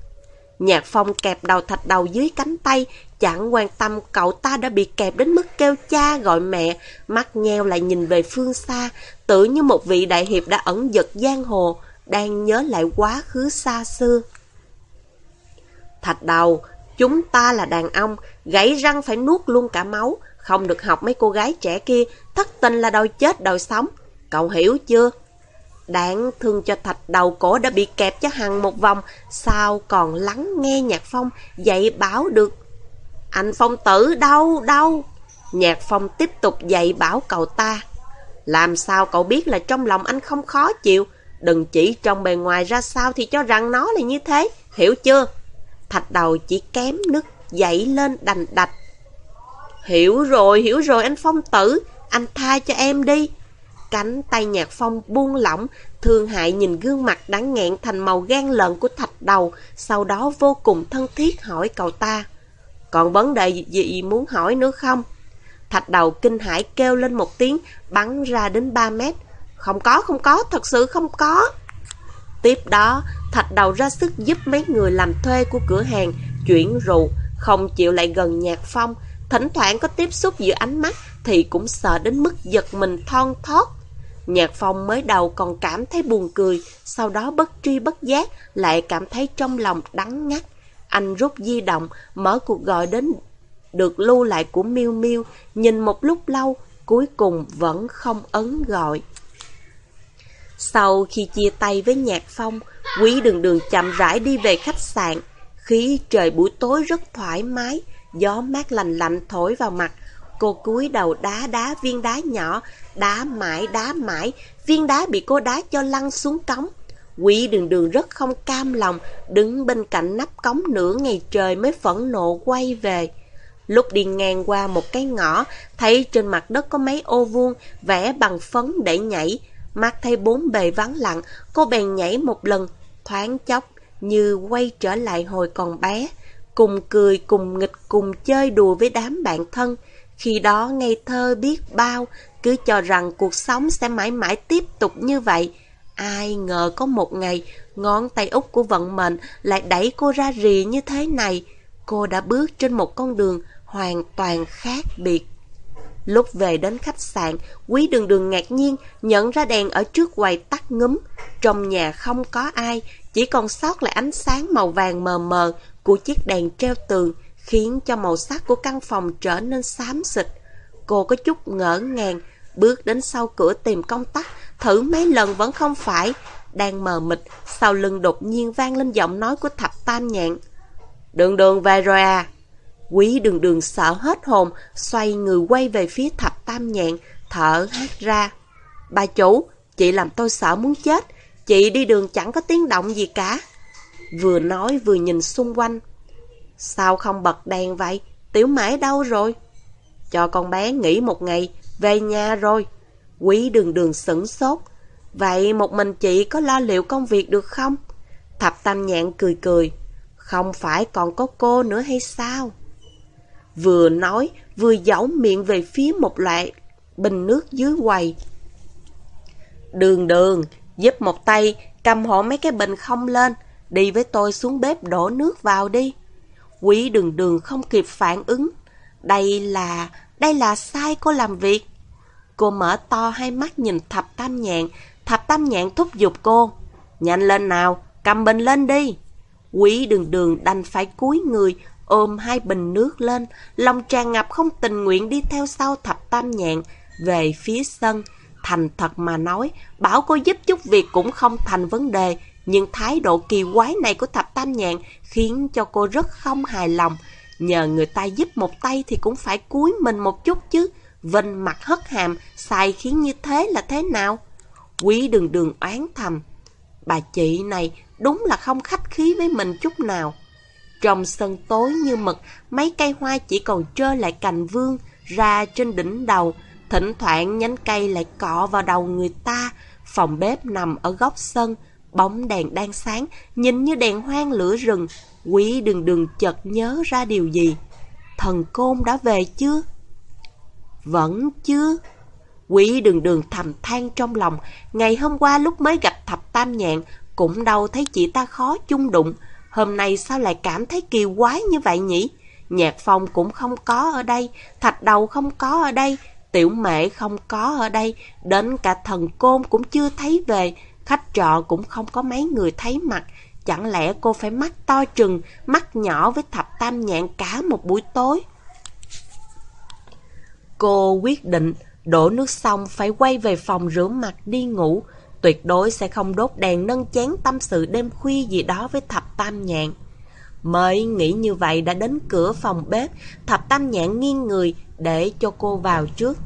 [SPEAKER 1] Nhạc phong kẹp đầu thạch đầu dưới cánh tay, Chẳng quan tâm cậu ta đã bị kẹp đến mức kêu cha gọi mẹ, mắt nheo lại nhìn về phương xa, tự như một vị đại hiệp đã ẩn giật giang hồ, đang nhớ lại quá khứ xa xưa. Thạch đầu, chúng ta là đàn ông, gãy răng phải nuốt luôn cả máu, không được học mấy cô gái trẻ kia, thất tình là đòi chết đòi sống. Cậu hiểu chưa? Đáng thương cho thạch đầu cổ đã bị kẹp cho hằng một vòng, sao còn lắng nghe nhạc phong dạy bảo được. Anh phong tử đâu, đâu? Nhạc phong tiếp tục dạy bảo cậu ta. Làm sao cậu biết là trong lòng anh không khó chịu? Đừng chỉ trong bề ngoài ra sao thì cho rằng nó là như thế, hiểu chưa? Thạch đầu chỉ kém nước dậy lên đành đạch. Hiểu rồi, hiểu rồi anh Phong tử, anh tha cho em đi. Cánh tay nhạc phong buông lỏng, thương hại nhìn gương mặt đáng nghẹn thành màu gan lợn của thạch đầu, sau đó vô cùng thân thiết hỏi cậu ta. Còn vấn đề gì muốn hỏi nữa không? Thạch đầu kinh hãi kêu lên một tiếng, bắn ra đến 3 mét. Không có, không có, thật sự không có. Tiếp đó, thạch đầu ra sức giúp mấy người làm thuê của cửa hàng chuyển rượu, không chịu lại gần nhạc phong. Thỉnh thoảng có tiếp xúc giữa ánh mắt thì cũng sợ đến mức giật mình thon thót. Nhạc phong mới đầu còn cảm thấy buồn cười, sau đó bất tri bất giác lại cảm thấy trong lòng đắng ngắt. Anh rút di động, mở cuộc gọi đến được lưu lại của Miu Miu, nhìn một lúc lâu, cuối cùng vẫn không ấn gọi. Sau khi chia tay với Nhạc Phong, Quý đường đường chậm rãi đi về khách sạn. Khí trời buổi tối rất thoải mái, gió mát lành lạnh thổi vào mặt. Cô cúi đầu đá đá viên đá nhỏ, đá mãi đá mãi, viên đá bị cô đá cho lăn xuống cống. quỷ đường đường rất không cam lòng, đứng bên cạnh nắp cống nửa ngày trời mới phẫn nộ quay về. Lúc đi ngang qua một cái ngõ, thấy trên mặt đất có mấy ô vuông, vẽ bằng phấn để nhảy. Mắt thấy bốn bề vắng lặng, cô bèn nhảy một lần, thoáng chốc, như quay trở lại hồi còn bé. Cùng cười, cùng nghịch, cùng chơi đùa với đám bạn thân. Khi đó ngây thơ biết bao, cứ cho rằng cuộc sống sẽ mãi mãi tiếp tục như vậy. Ai ngờ có một ngày, ngón tay út của vận mệnh lại đẩy cô ra rì như thế này. Cô đã bước trên một con đường hoàn toàn khác biệt. Lúc về đến khách sạn, quý đường đường ngạc nhiên nhận ra đèn ở trước quầy tắt ngấm. Trong nhà không có ai, chỉ còn sót lại ánh sáng màu vàng mờ mờ của chiếc đèn treo tường, khiến cho màu sắc của căn phòng trở nên xám xịt. Cô có chút ngỡ ngàng, bước đến sau cửa tìm công tắc, thử mấy lần vẫn không phải. Đang mờ mịt, sau lưng đột nhiên vang lên giọng nói của thập tam nhạn. Đường đường về rồi à? Quý đường đường sợ hết hồn, xoay người quay về phía thập tam nhạn, thở hát ra. Bà chủ, chị làm tôi sợ muốn chết, chị đi đường chẳng có tiếng động gì cả. Vừa nói vừa nhìn xung quanh. Sao không bật đèn vậy? Tiểu mãi đâu rồi? Cho con bé nghỉ một ngày, về nhà rồi. Quý đường đường sửng sốt. Vậy một mình chị có lo liệu công việc được không? Thập tam nhạn cười cười. Không phải còn có cô nữa hay sao? Vừa nói, vừa giấu miệng về phía một loại bình nước dưới quầy. Đường đường, giúp một tay, cầm hộ mấy cái bình không lên, đi với tôi xuống bếp đổ nước vào đi. Quý đường đường không kịp phản ứng. Đây là, đây là sai cô làm việc. Cô mở to hai mắt nhìn thập tam nhạn, thập tam nhạn thúc giục cô. Nhanh lên nào, cầm bình lên đi. Quý đường đường đành phải cúi người, ôm hai bình nước lên, lòng tràn ngập không tình nguyện đi theo sau thập tam nhạn, về phía sân. Thành thật mà nói, bảo cô giúp chút việc cũng không thành vấn đề, nhưng thái độ kỳ quái này của thập tam nhạn khiến cho cô rất không hài lòng. Nhờ người ta giúp một tay thì cũng phải cúi mình một chút chứ. Vinh mặt hất hàm, xài khiến như thế là thế nào? Quý đường đường oán thầm. Bà chị này đúng là không khách khí với mình chút nào. Trong sân tối như mực, mấy cây hoa chỉ còn trơ lại cành vương ra trên đỉnh đầu. Thỉnh thoảng nhánh cây lại cọ vào đầu người ta. Phòng bếp nằm ở góc sân, bóng đèn đang sáng, nhìn như đèn hoang lửa rừng. Quý đường đường chợt nhớ ra điều gì. Thần côn đã về chưa? Vẫn chưa. Quý đường đường thầm than trong lòng, ngày hôm qua lúc mới gặp thập tam nhạn, cũng đâu thấy chị ta khó chung đụng. Hôm nay sao lại cảm thấy kỳ quái như vậy nhỉ? Nhạc phong cũng không có ở đây, thạch đầu không có ở đây, tiểu mẹ không có ở đây, đến cả thần côn cũng chưa thấy về, khách trọ cũng không có mấy người thấy mặt. Chẳng lẽ cô phải mắt to trừng, mắt nhỏ với thập tam nhạn cả một buổi tối? Cô quyết định đổ nước xong phải quay về phòng rửa mặt đi ngủ, tuyệt đối sẽ không đốt đèn nâng chén tâm sự đêm khuya gì đó với thập tam nhạn. Mới nghĩ như vậy đã đến cửa phòng bếp, thập tam nhạn nghiêng người để cho cô vào trước.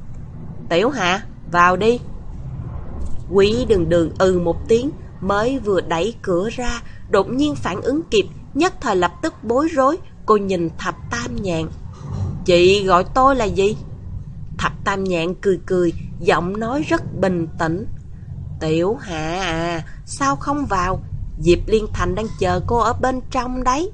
[SPEAKER 1] Tiểu hạ, vào đi. Quý đường đường ừ một tiếng, mới vừa đẩy cửa ra, đột nhiên phản ứng kịp, nhất thời lập tức bối rối, cô nhìn thập tam nhạn. Chị gọi tôi là gì? Thập tam nhạn cười cười, giọng nói rất bình tĩnh. Tiểu hạ à, sao không vào? Diệp Liên Thành đang chờ cô ở bên trong đấy.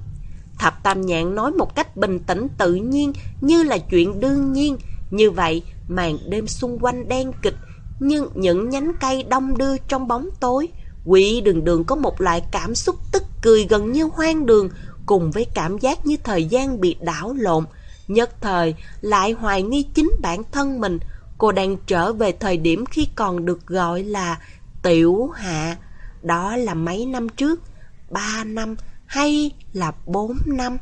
[SPEAKER 1] Thập tam nhạn nói một cách bình tĩnh tự nhiên, như là chuyện đương nhiên. Như vậy, màn đêm xung quanh đen kịch, nhưng những nhánh cây đông đưa trong bóng tối. Quỷ đường đường có một loại cảm xúc tức cười gần như hoang đường, cùng với cảm giác như thời gian bị đảo lộn. Nhất thời, lại hoài nghi chính bản thân mình. Cô đang trở về thời điểm khi còn được gọi là tiểu hạ. Đó là mấy năm trước, ba năm hay là bốn năm?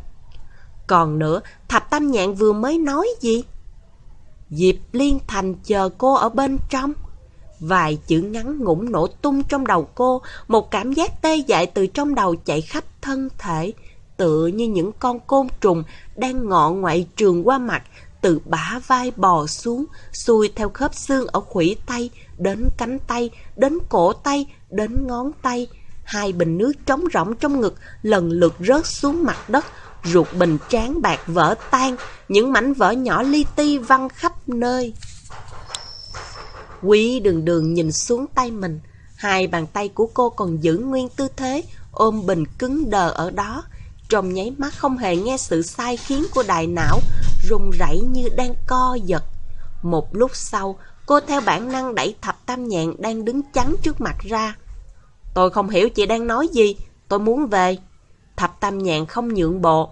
[SPEAKER 1] Còn nữa, Thập Tam Nhạn vừa mới nói gì? Diệp Liên Thành chờ cô ở bên trong. Vài chữ ngắn ngủn nổ tung trong đầu cô, một cảm giác tê dại từ trong đầu chạy khắp thân thể, tựa như những con côn trùng đang ngọ ngoại trường qua mặt, từ bả vai bò xuống, xuôi theo khớp xương ở khuỷu tay, đến cánh tay, đến cổ tay, đến ngón tay. Hai bình nước trống rỗng trong ngực lần lượt rớt xuống mặt đất, ruột bình tráng bạc vỡ tan, những mảnh vỡ nhỏ li ti văng khắp nơi. Quý đường đường nhìn xuống tay mình, hai bàn tay của cô còn giữ nguyên tư thế, ôm bình cứng đờ ở đó. Trong nháy mắt không hề nghe sự sai khiến của đại não, rung rẩy như đang co giật. Một lúc sau, cô theo bản năng đẩy thập tam nhạn đang đứng chắn trước mặt ra. Tôi không hiểu chị đang nói gì, tôi muốn về. Thập tam nhạn không nhượng bộ.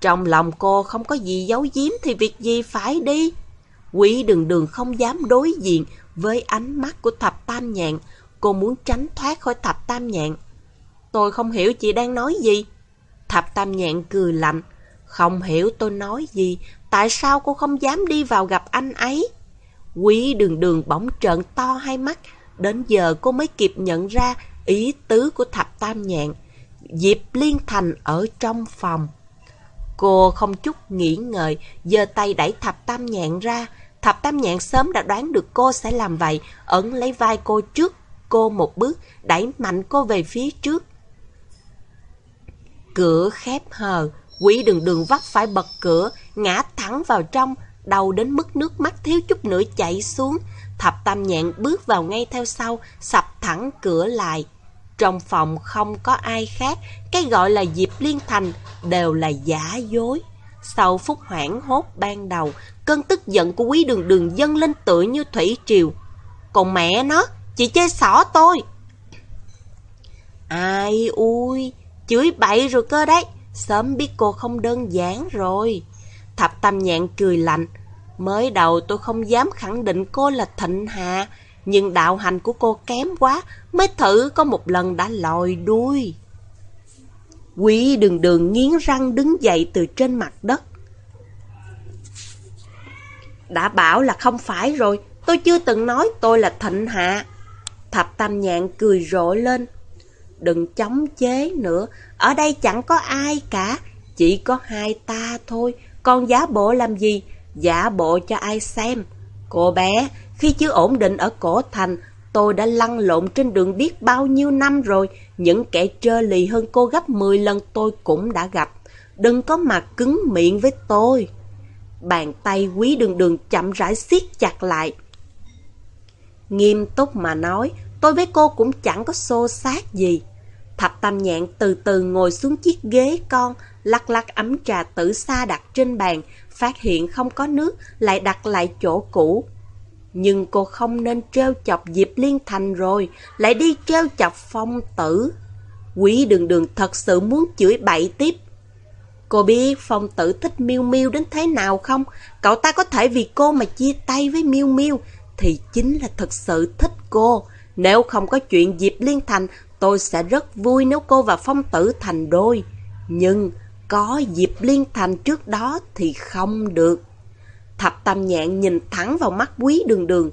[SPEAKER 1] Trong lòng cô không có gì giấu giếm thì việc gì phải đi. Quý đường đường không dám đối diện với ánh mắt của thập tam nhạn. Cô muốn tránh thoát khỏi thập tam nhạn. Tôi không hiểu chị đang nói gì. Thập tam nhạn cười lạnh. Không hiểu tôi nói gì. Tại sao cô không dám đi vào gặp anh ấy? Quý đường đường bỗng trợn to hai mắt. Đến giờ cô mới kịp nhận ra ý tứ của thập tam nhạn. Diệp Liên Thành ở trong phòng. Cô không chút nghĩ ngợi, giơ tay đẩy thập tam nhạn ra. Thập tam nhạn sớm đã đoán được cô sẽ làm vậy, ẩn lấy vai cô trước cô một bước, đẩy mạnh cô về phía trước. Cửa khép hờ, quỷ đường đường vấp phải bật cửa, ngã thẳng vào trong, đau đến mức nước mắt thiếu chút nữa chảy xuống. Thập tam nhạn bước vào ngay theo sau, sập thẳng cửa lại. Trong phòng không có ai khác, cái gọi là Diệp Liên Thành đều là giả dối. Sau phút hoảng hốt ban đầu, cơn tức giận của quý đường đường dâng lên tựa như thủy triều. Còn mẹ nó, chị chơi xỏ tôi. Ai ui, chửi bậy rồi cơ đấy, sớm biết cô không đơn giản rồi. Thập tâm nhạn cười lạnh, mới đầu tôi không dám khẳng định cô là thịnh hạ, nhưng đạo hành của cô kém quá, mới thử có một lần đã lòi đuôi. Quý đường đường nghiến răng đứng dậy từ trên mặt đất. Đã bảo là không phải rồi, tôi chưa từng nói tôi là thịnh hạ. Thập tam nhạn cười rộ lên. Đừng chống chế nữa, ở đây chẳng có ai cả, chỉ có hai ta thôi, còn giả bộ làm gì, giả bộ cho ai xem. Cô bé, khi chưa ổn định ở cổ thành, tôi đã lăn lộn trên đường biết bao nhiêu năm rồi. Những kẻ trơ lì hơn cô gấp 10 lần tôi cũng đã gặp. Đừng có mà cứng miệng với tôi. Bàn tay quý đường đường chậm rãi siết chặt lại. Nghiêm túc mà nói, tôi với cô cũng chẳng có xô xát gì. Thập tam nhạn từ từ ngồi xuống chiếc ghế con, lắc lắc ấm trà tử Sa đặt trên bàn, phát hiện không có nước, lại đặt lại chỗ cũ. Nhưng cô không nên treo chọc Diệp Liên Thành rồi, lại đi treo chọc phong tử. Quý đường đường thật sự muốn chửi bậy tiếp. Cô biết phong tử thích miêu miêu đến thế nào không? Cậu ta có thể vì cô mà chia tay với miêu miêu thì chính là thật sự thích cô. Nếu không có chuyện Diệp Liên Thành, tôi sẽ rất vui nếu cô và phong tử thành đôi. Nhưng có Diệp Liên Thành trước đó thì không được. Thập Tam Nhạn nhìn thẳng vào mắt quý đường đường.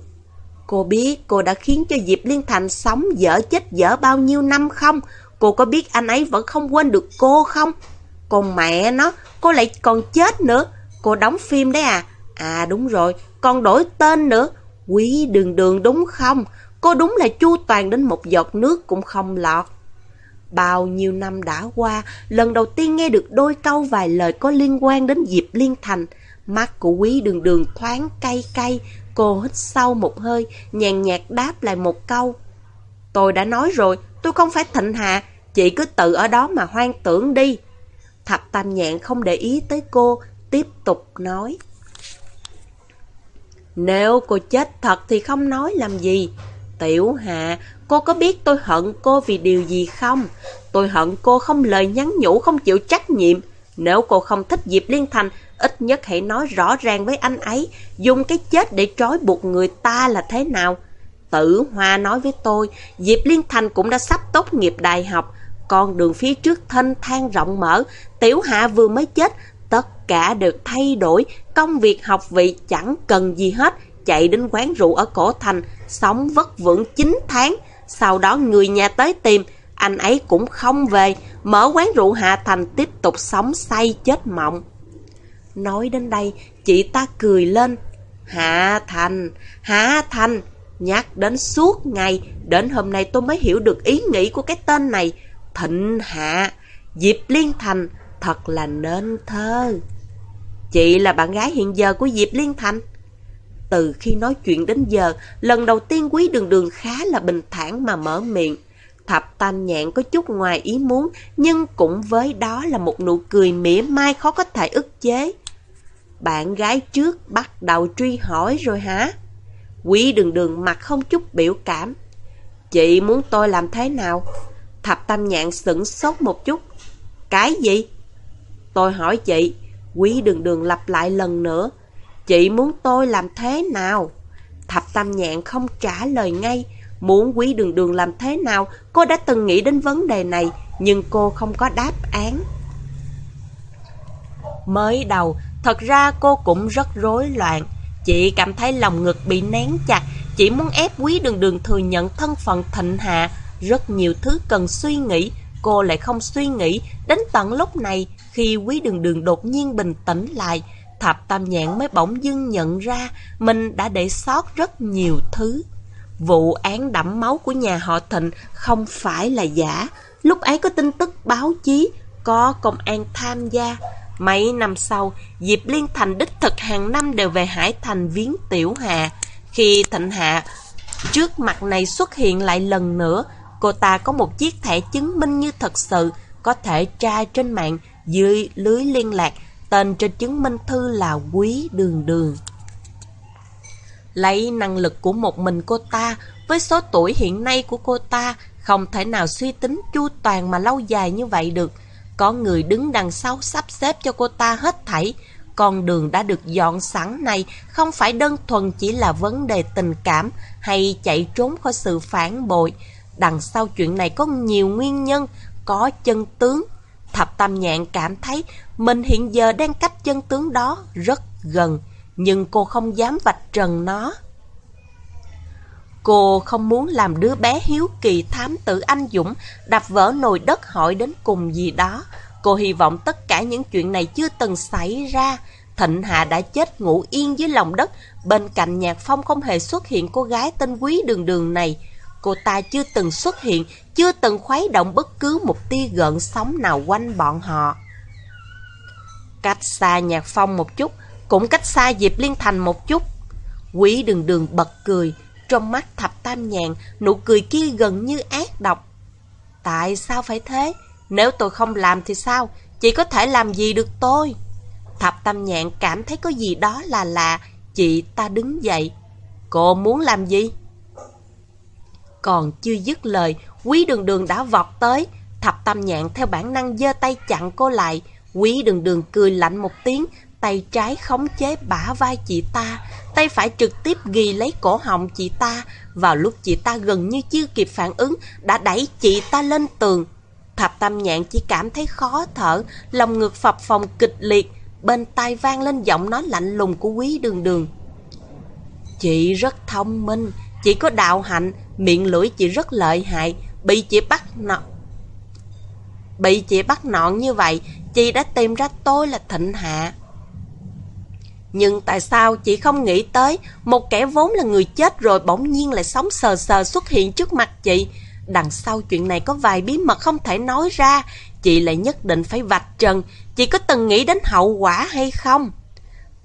[SPEAKER 1] Cô biết cô đã khiến cho Diệp Liên Thành sống dở chết dở bao nhiêu năm không? Cô có biết anh ấy vẫn không quên được cô không? Còn mẹ nó, cô lại còn chết nữa. Cô đóng phim đấy à? À đúng rồi, còn đổi tên nữa. Quý đường đường đúng không? Cô đúng là chu toàn đến một giọt nước cũng không lọt. Bao nhiêu năm đã qua, lần đầu tiên nghe được đôi câu vài lời có liên quan đến Diệp Liên Thành. Mắt của quý đường đường thoáng cay cay, cô hít sâu một hơi, nhàn nhạt đáp lại một câu. Tôi đã nói rồi, tôi không phải thịnh hạ, chị cứ tự ở đó mà hoang tưởng đi. Thập Tam Nhạn không để ý tới cô, tiếp tục nói. Nếu cô chết thật thì không nói làm gì. Tiểu Hạ, cô có biết tôi hận cô vì điều gì không? Tôi hận cô không lời nhắn nhủ, không chịu trách nhiệm. Nếu cô không thích Diệp Liên Thành, ít nhất hãy nói rõ ràng với anh ấy, dùng cái chết để trói buộc người ta là thế nào. Tử Hoa nói với tôi, Diệp Liên Thành cũng đã sắp tốt nghiệp đại học, con đường phía trước thanh thang rộng mở, Tiểu Hạ vừa mới chết, tất cả đều thay đổi, công việc học vị chẳng cần gì hết, chạy đến quán rượu ở cổ thành, sống vất vưởng 9 tháng. Sau đó người nhà tới tìm, anh ấy cũng không về, mở quán rượu Hạ Thành tiếp tục sống say chết mộng. Nói đến đây, chị ta cười lên. Hạ Thành, Hạ Thành, nhắc đến suốt ngày, đến hôm nay tôi mới hiểu được ý nghĩ của cái tên này. Thịnh Hạ, Diệp Liên Thành, thật là nên thơ. Chị là bạn gái hiện giờ của Diệp Liên Thành. Từ khi nói chuyện đến giờ, lần đầu tiên quý đường đường khá là bình thản mà mở miệng. Thập tam nhạn có chút ngoài ý muốn, nhưng cũng với đó là một nụ cười mỉa mai khó có thể ức chế. Bạn gái trước bắt đầu truy hỏi rồi hả? Quý đường đường mặt không chút biểu cảm. Chị muốn tôi làm thế nào? Thập tam nhạn sửng sốt một chút. Cái gì? Tôi hỏi chị, quý đường đường lặp lại lần nữa. Chị muốn tôi làm thế nào? Thập tam nhạn không trả lời ngay. Muốn quý đường đường làm thế nào, cô đã từng nghĩ đến vấn đề này, nhưng cô không có đáp án. Mới đầu, thật ra cô cũng rất rối loạn. Chị cảm thấy lòng ngực bị nén chặt, chị muốn ép quý đường đường thừa nhận thân phận thịnh hạ. Rất nhiều thứ cần suy nghĩ, cô lại không suy nghĩ. Đến tận lúc này, khi quý đường đường đột nhiên bình tĩnh lại, Thập Tam Nhạn mới bỗng dưng nhận ra mình đã để sót rất nhiều thứ. Vụ án đẫm máu của nhà họ Thịnh không phải là giả. Lúc ấy có tin tức báo chí, có công an tham gia. Mấy năm sau, Diệp Liên Thành đích thực hàng năm đều về Hải Thành viếng Tiểu Hà. Khi Thịnh Hạ trước mặt này xuất hiện lại lần nữa, cô ta có một chiếc thẻ chứng minh như thật sự, có thể tra trên mạng dưới lưới liên lạc Tên trên chứng minh thư là Quý Đường Đường. Lấy năng lực của một mình cô ta, với số tuổi hiện nay của cô ta, không thể nào suy tính chu toàn mà lâu dài như vậy được. Có người đứng đằng sau sắp xếp cho cô ta hết thảy. Con đường đã được dọn sẵn này không phải đơn thuần chỉ là vấn đề tình cảm hay chạy trốn khỏi sự phản bội. Đằng sau chuyện này có nhiều nguyên nhân, có chân tướng, Thập Tam Nhạn cảm thấy mình hiện giờ đang cách chân tướng đó rất gần, nhưng cô không dám vạch trần nó. Cô không muốn làm đứa bé hiếu kỳ thám tử anh Dũng đập vỡ nồi đất hỏi đến cùng gì đó. Cô hy vọng tất cả những chuyện này chưa từng xảy ra. Thịnh Hạ đã chết ngủ yên dưới lòng đất, bên cạnh Nhạc Phong không hề xuất hiện cô gái tên Quý Đường Đường này. Cô ta chưa từng xuất hiện, chưa từng khuấy động bất cứ một tia gợn sóng nào quanh bọn họ. Cách xa nhạc phong một chút, cũng cách xa Diệp Liên Thành một chút. Quý đường đường bật cười, trong mắt thập tam nhàn, nụ cười kia gần như ác độc. Tại sao phải thế? Nếu tôi không làm thì sao? Chị có thể làm gì được tôi? Thập tam nhạn cảm thấy có gì đó là lạ, chị ta đứng dậy. Cô muốn làm gì? Còn chưa dứt lời, quý đường đường đã vọt tới. Thập tam nhạn theo bản năng giơ tay chặn cô lại. Quý đường đường cười lạnh một tiếng, tay trái khống chế bả vai chị ta, tay phải trực tiếp ghi lấy cổ họng chị ta. Vào lúc chị ta gần như chưa kịp phản ứng, đã đẩy chị ta lên tường. Thập tâm nhạn chỉ cảm thấy khó thở, lòng ngực phập phồng kịch liệt, bên tai vang lên giọng nói lạnh lùng của quý đường đường. Chị rất thông minh, chỉ có đạo hạnh, miệng lưỡi chị rất lợi hại, bị chị bắt nọ. Bị chị bắt nọn như vậy, chị đã tìm ra tôi là Thịnh Hạ. Nhưng tại sao chị không nghĩ tới một kẻ vốn là người chết rồi bỗng nhiên lại sống sờ sờ xuất hiện trước mặt chị? Đằng sau chuyện này có vài bí mật không thể nói ra, chị lại nhất định phải vạch trần. Chị có từng nghĩ đến hậu quả hay không?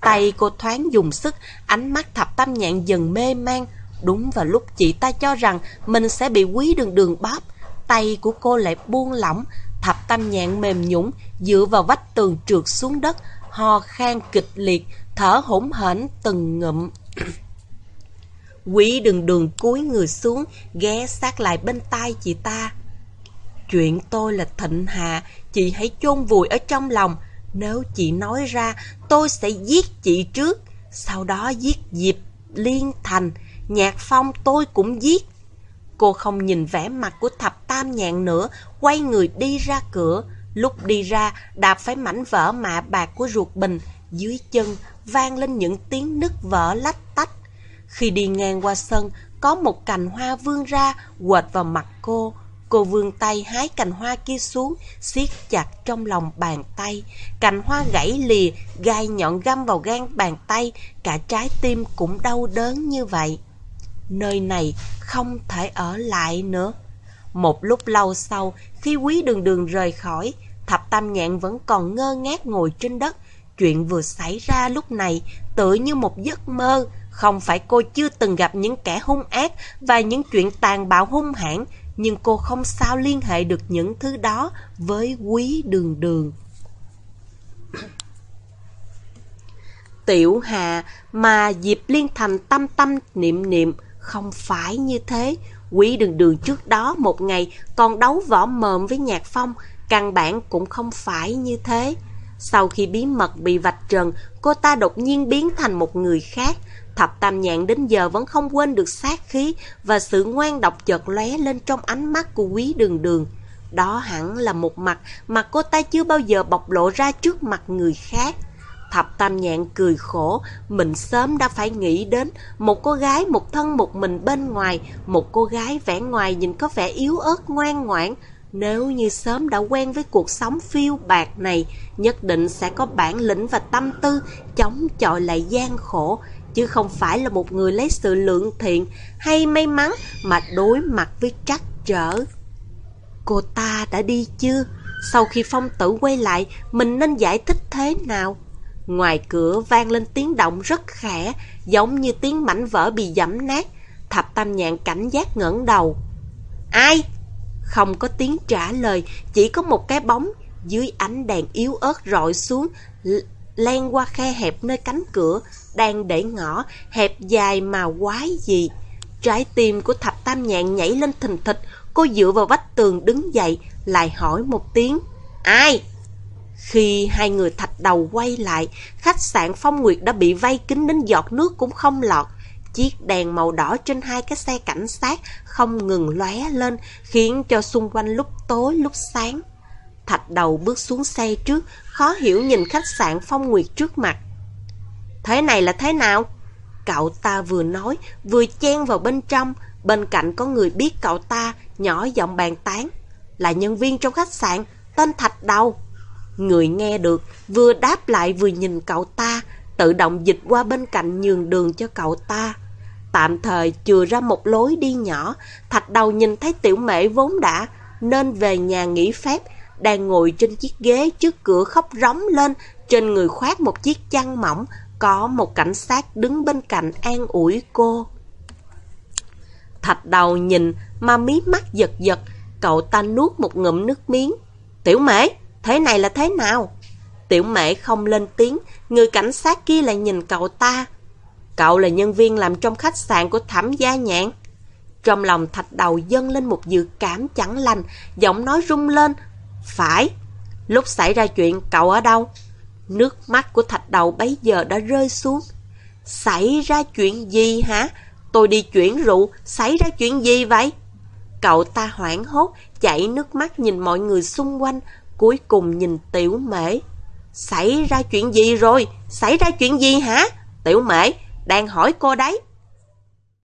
[SPEAKER 1] Tay cô thoáng dùng sức, ánh mắt thập tâm nhạn dần mê man. Đúng vào lúc chị ta cho rằng mình sẽ bị quý đường đường bóp, tay của cô lại buông lỏng, thập tâm nhạn mềm nhũng, dựa vào vách tường trượt xuống đất, ho khan kịch liệt, thở hổn hển từng ngụm. Quý đường đường cúi người xuống, ghé sát lại bên tai chị ta. Chuyện tôi là Thịnh Hà, chị hãy chôn vùi ở trong lòng. Nếu chị nói ra, tôi sẽ giết chị trước, sau đó giết Diệp Liên Thành, Nhạc Phong tôi cũng giết. Cô không nhìn vẻ mặt của thập tam nhạn nữa, quay người đi ra cửa. Lúc đi ra, đạp phải mảnh vỡ mạ bạc của ruột bình, dưới chân vang lên những tiếng nứt vỡ lách tách. Khi đi ngang qua sân, có một cành hoa vươn ra, quệt vào mặt cô. Cô vươn tay hái cành hoa kia xuống, siết chặt trong lòng bàn tay. Cành hoa gãy lìa, gai nhọn găm vào gan bàn tay, cả trái tim cũng đau đớn như vậy. Nơi này không thể ở lại nữa. Một lúc lâu sau, khi quý đường đường rời khỏi, thập tam nhạn vẫn còn ngơ ngác ngồi trên đất. Chuyện vừa xảy ra lúc này tự như một giấc mơ. Không phải cô chưa từng gặp những kẻ hung ác và những chuyện tàn bạo hung hãn, nhưng cô không sao liên hệ được những thứ đó với quý đường đường. Tiểu Hà mà Diệp Liên Thành tâm tâm niệm niệm không phải như thế. Quý đường đường trước đó một ngày còn đấu võ mồm với Nhạc Phong, căn bản cũng không phải như thế. Sau khi bí mật bị vạch trần, cô ta đột nhiên biến thành một người khác. Thập Tam Nhạn đến giờ vẫn không quên được sát khí và sự ngoan độc chợt lóe lên trong ánh mắt của quý đường đường. Đó hẳn là một mặt mà cô ta chưa bao giờ bộc lộ ra trước mặt người khác. Thập Tam Nhạn cười khổ, mình sớm đã phải nghĩ đến một cô gái một thân một mình bên ngoài, một cô gái vẻ ngoài nhìn có vẻ yếu ớt ngoan ngoãn. Nếu như sớm đã quen với cuộc sống phiêu bạc này, nhất định sẽ có bản lĩnh và tâm tư chống chọi lại gian khổ, chứ không phải là một người lấy sự lượng thiện hay may mắn mà đối mặt với trắc trở. Cô ta đã đi chưa? Sau khi phong tử quay lại, mình nên giải thích thế nào? Ngoài cửa vang lên tiếng động rất khẽ, giống như tiếng mảnh vỡ bị dẫm nát. Thập tam nhạn cảnh giác ngẩng đầu. Ai? Không có tiếng trả lời, chỉ có một cái bóng dưới ánh đèn yếu ớt rọi xuống, len qua khe hẹp nơi cánh cửa, đang để ngõ, hẹp dài mà quái gì. Trái tim của thập tam nhạn nhảy lên thình thịch, cô dựa vào vách tường đứng dậy, lại hỏi một tiếng. Ai? Khi hai người thạch đầu quay lại, khách sạn Phong Nguyệt đã bị vây kín đến giọt nước cũng không lọt. Chiếc đèn màu đỏ trên hai cái xe cảnh sát không ngừng lóe lên, khiến cho xung quanh lúc tối lúc sáng. Thạch đầu bước xuống xe trước, khó hiểu nhìn khách sạn Phong Nguyệt trước mặt. Thế này là thế nào? Cậu ta vừa nói, vừa chen vào bên trong, bên cạnh có người biết cậu ta, nhỏ giọng bàn tán. Là nhân viên trong khách sạn, tên Thạch Đầu. Người nghe được, vừa đáp lại vừa nhìn cậu ta, tự động dịch qua bên cạnh nhường đường cho cậu ta. Tạm thời chừa ra một lối đi nhỏ, thạch đầu nhìn thấy tiểu mễ vốn đã, nên về nhà nghỉ phép, đang ngồi trên chiếc ghế trước cửa khóc rống lên, trên người khoác một chiếc chăn mỏng, có một cảnh sát đứng bên cạnh an ủi cô. Thạch đầu nhìn mà mí mắt giật giật, cậu ta nuốt một ngụm nước miếng. Tiểu mễ, Thế này là thế nào? Tiểu mễ không lên tiếng, người cảnh sát kia lại nhìn cậu ta. Cậu là nhân viên làm trong khách sạn của thẩm gia nhạn. Trong lòng thạch đầu dâng lên một dự cảm chẳng lành, giọng nói rung lên. Phải, lúc xảy ra chuyện cậu ở đâu? Nước mắt của thạch đầu bấy giờ đã rơi xuống. Xảy ra chuyện gì hả? Tôi đi chuyển rượu, xảy ra chuyện gì vậy? Cậu ta hoảng hốt, chảy nước mắt nhìn mọi người xung quanh, cuối cùng nhìn tiểu mễ. Xảy ra chuyện gì rồi? Xảy ra chuyện gì hả? Tiểu mễ, đang hỏi cô đấy.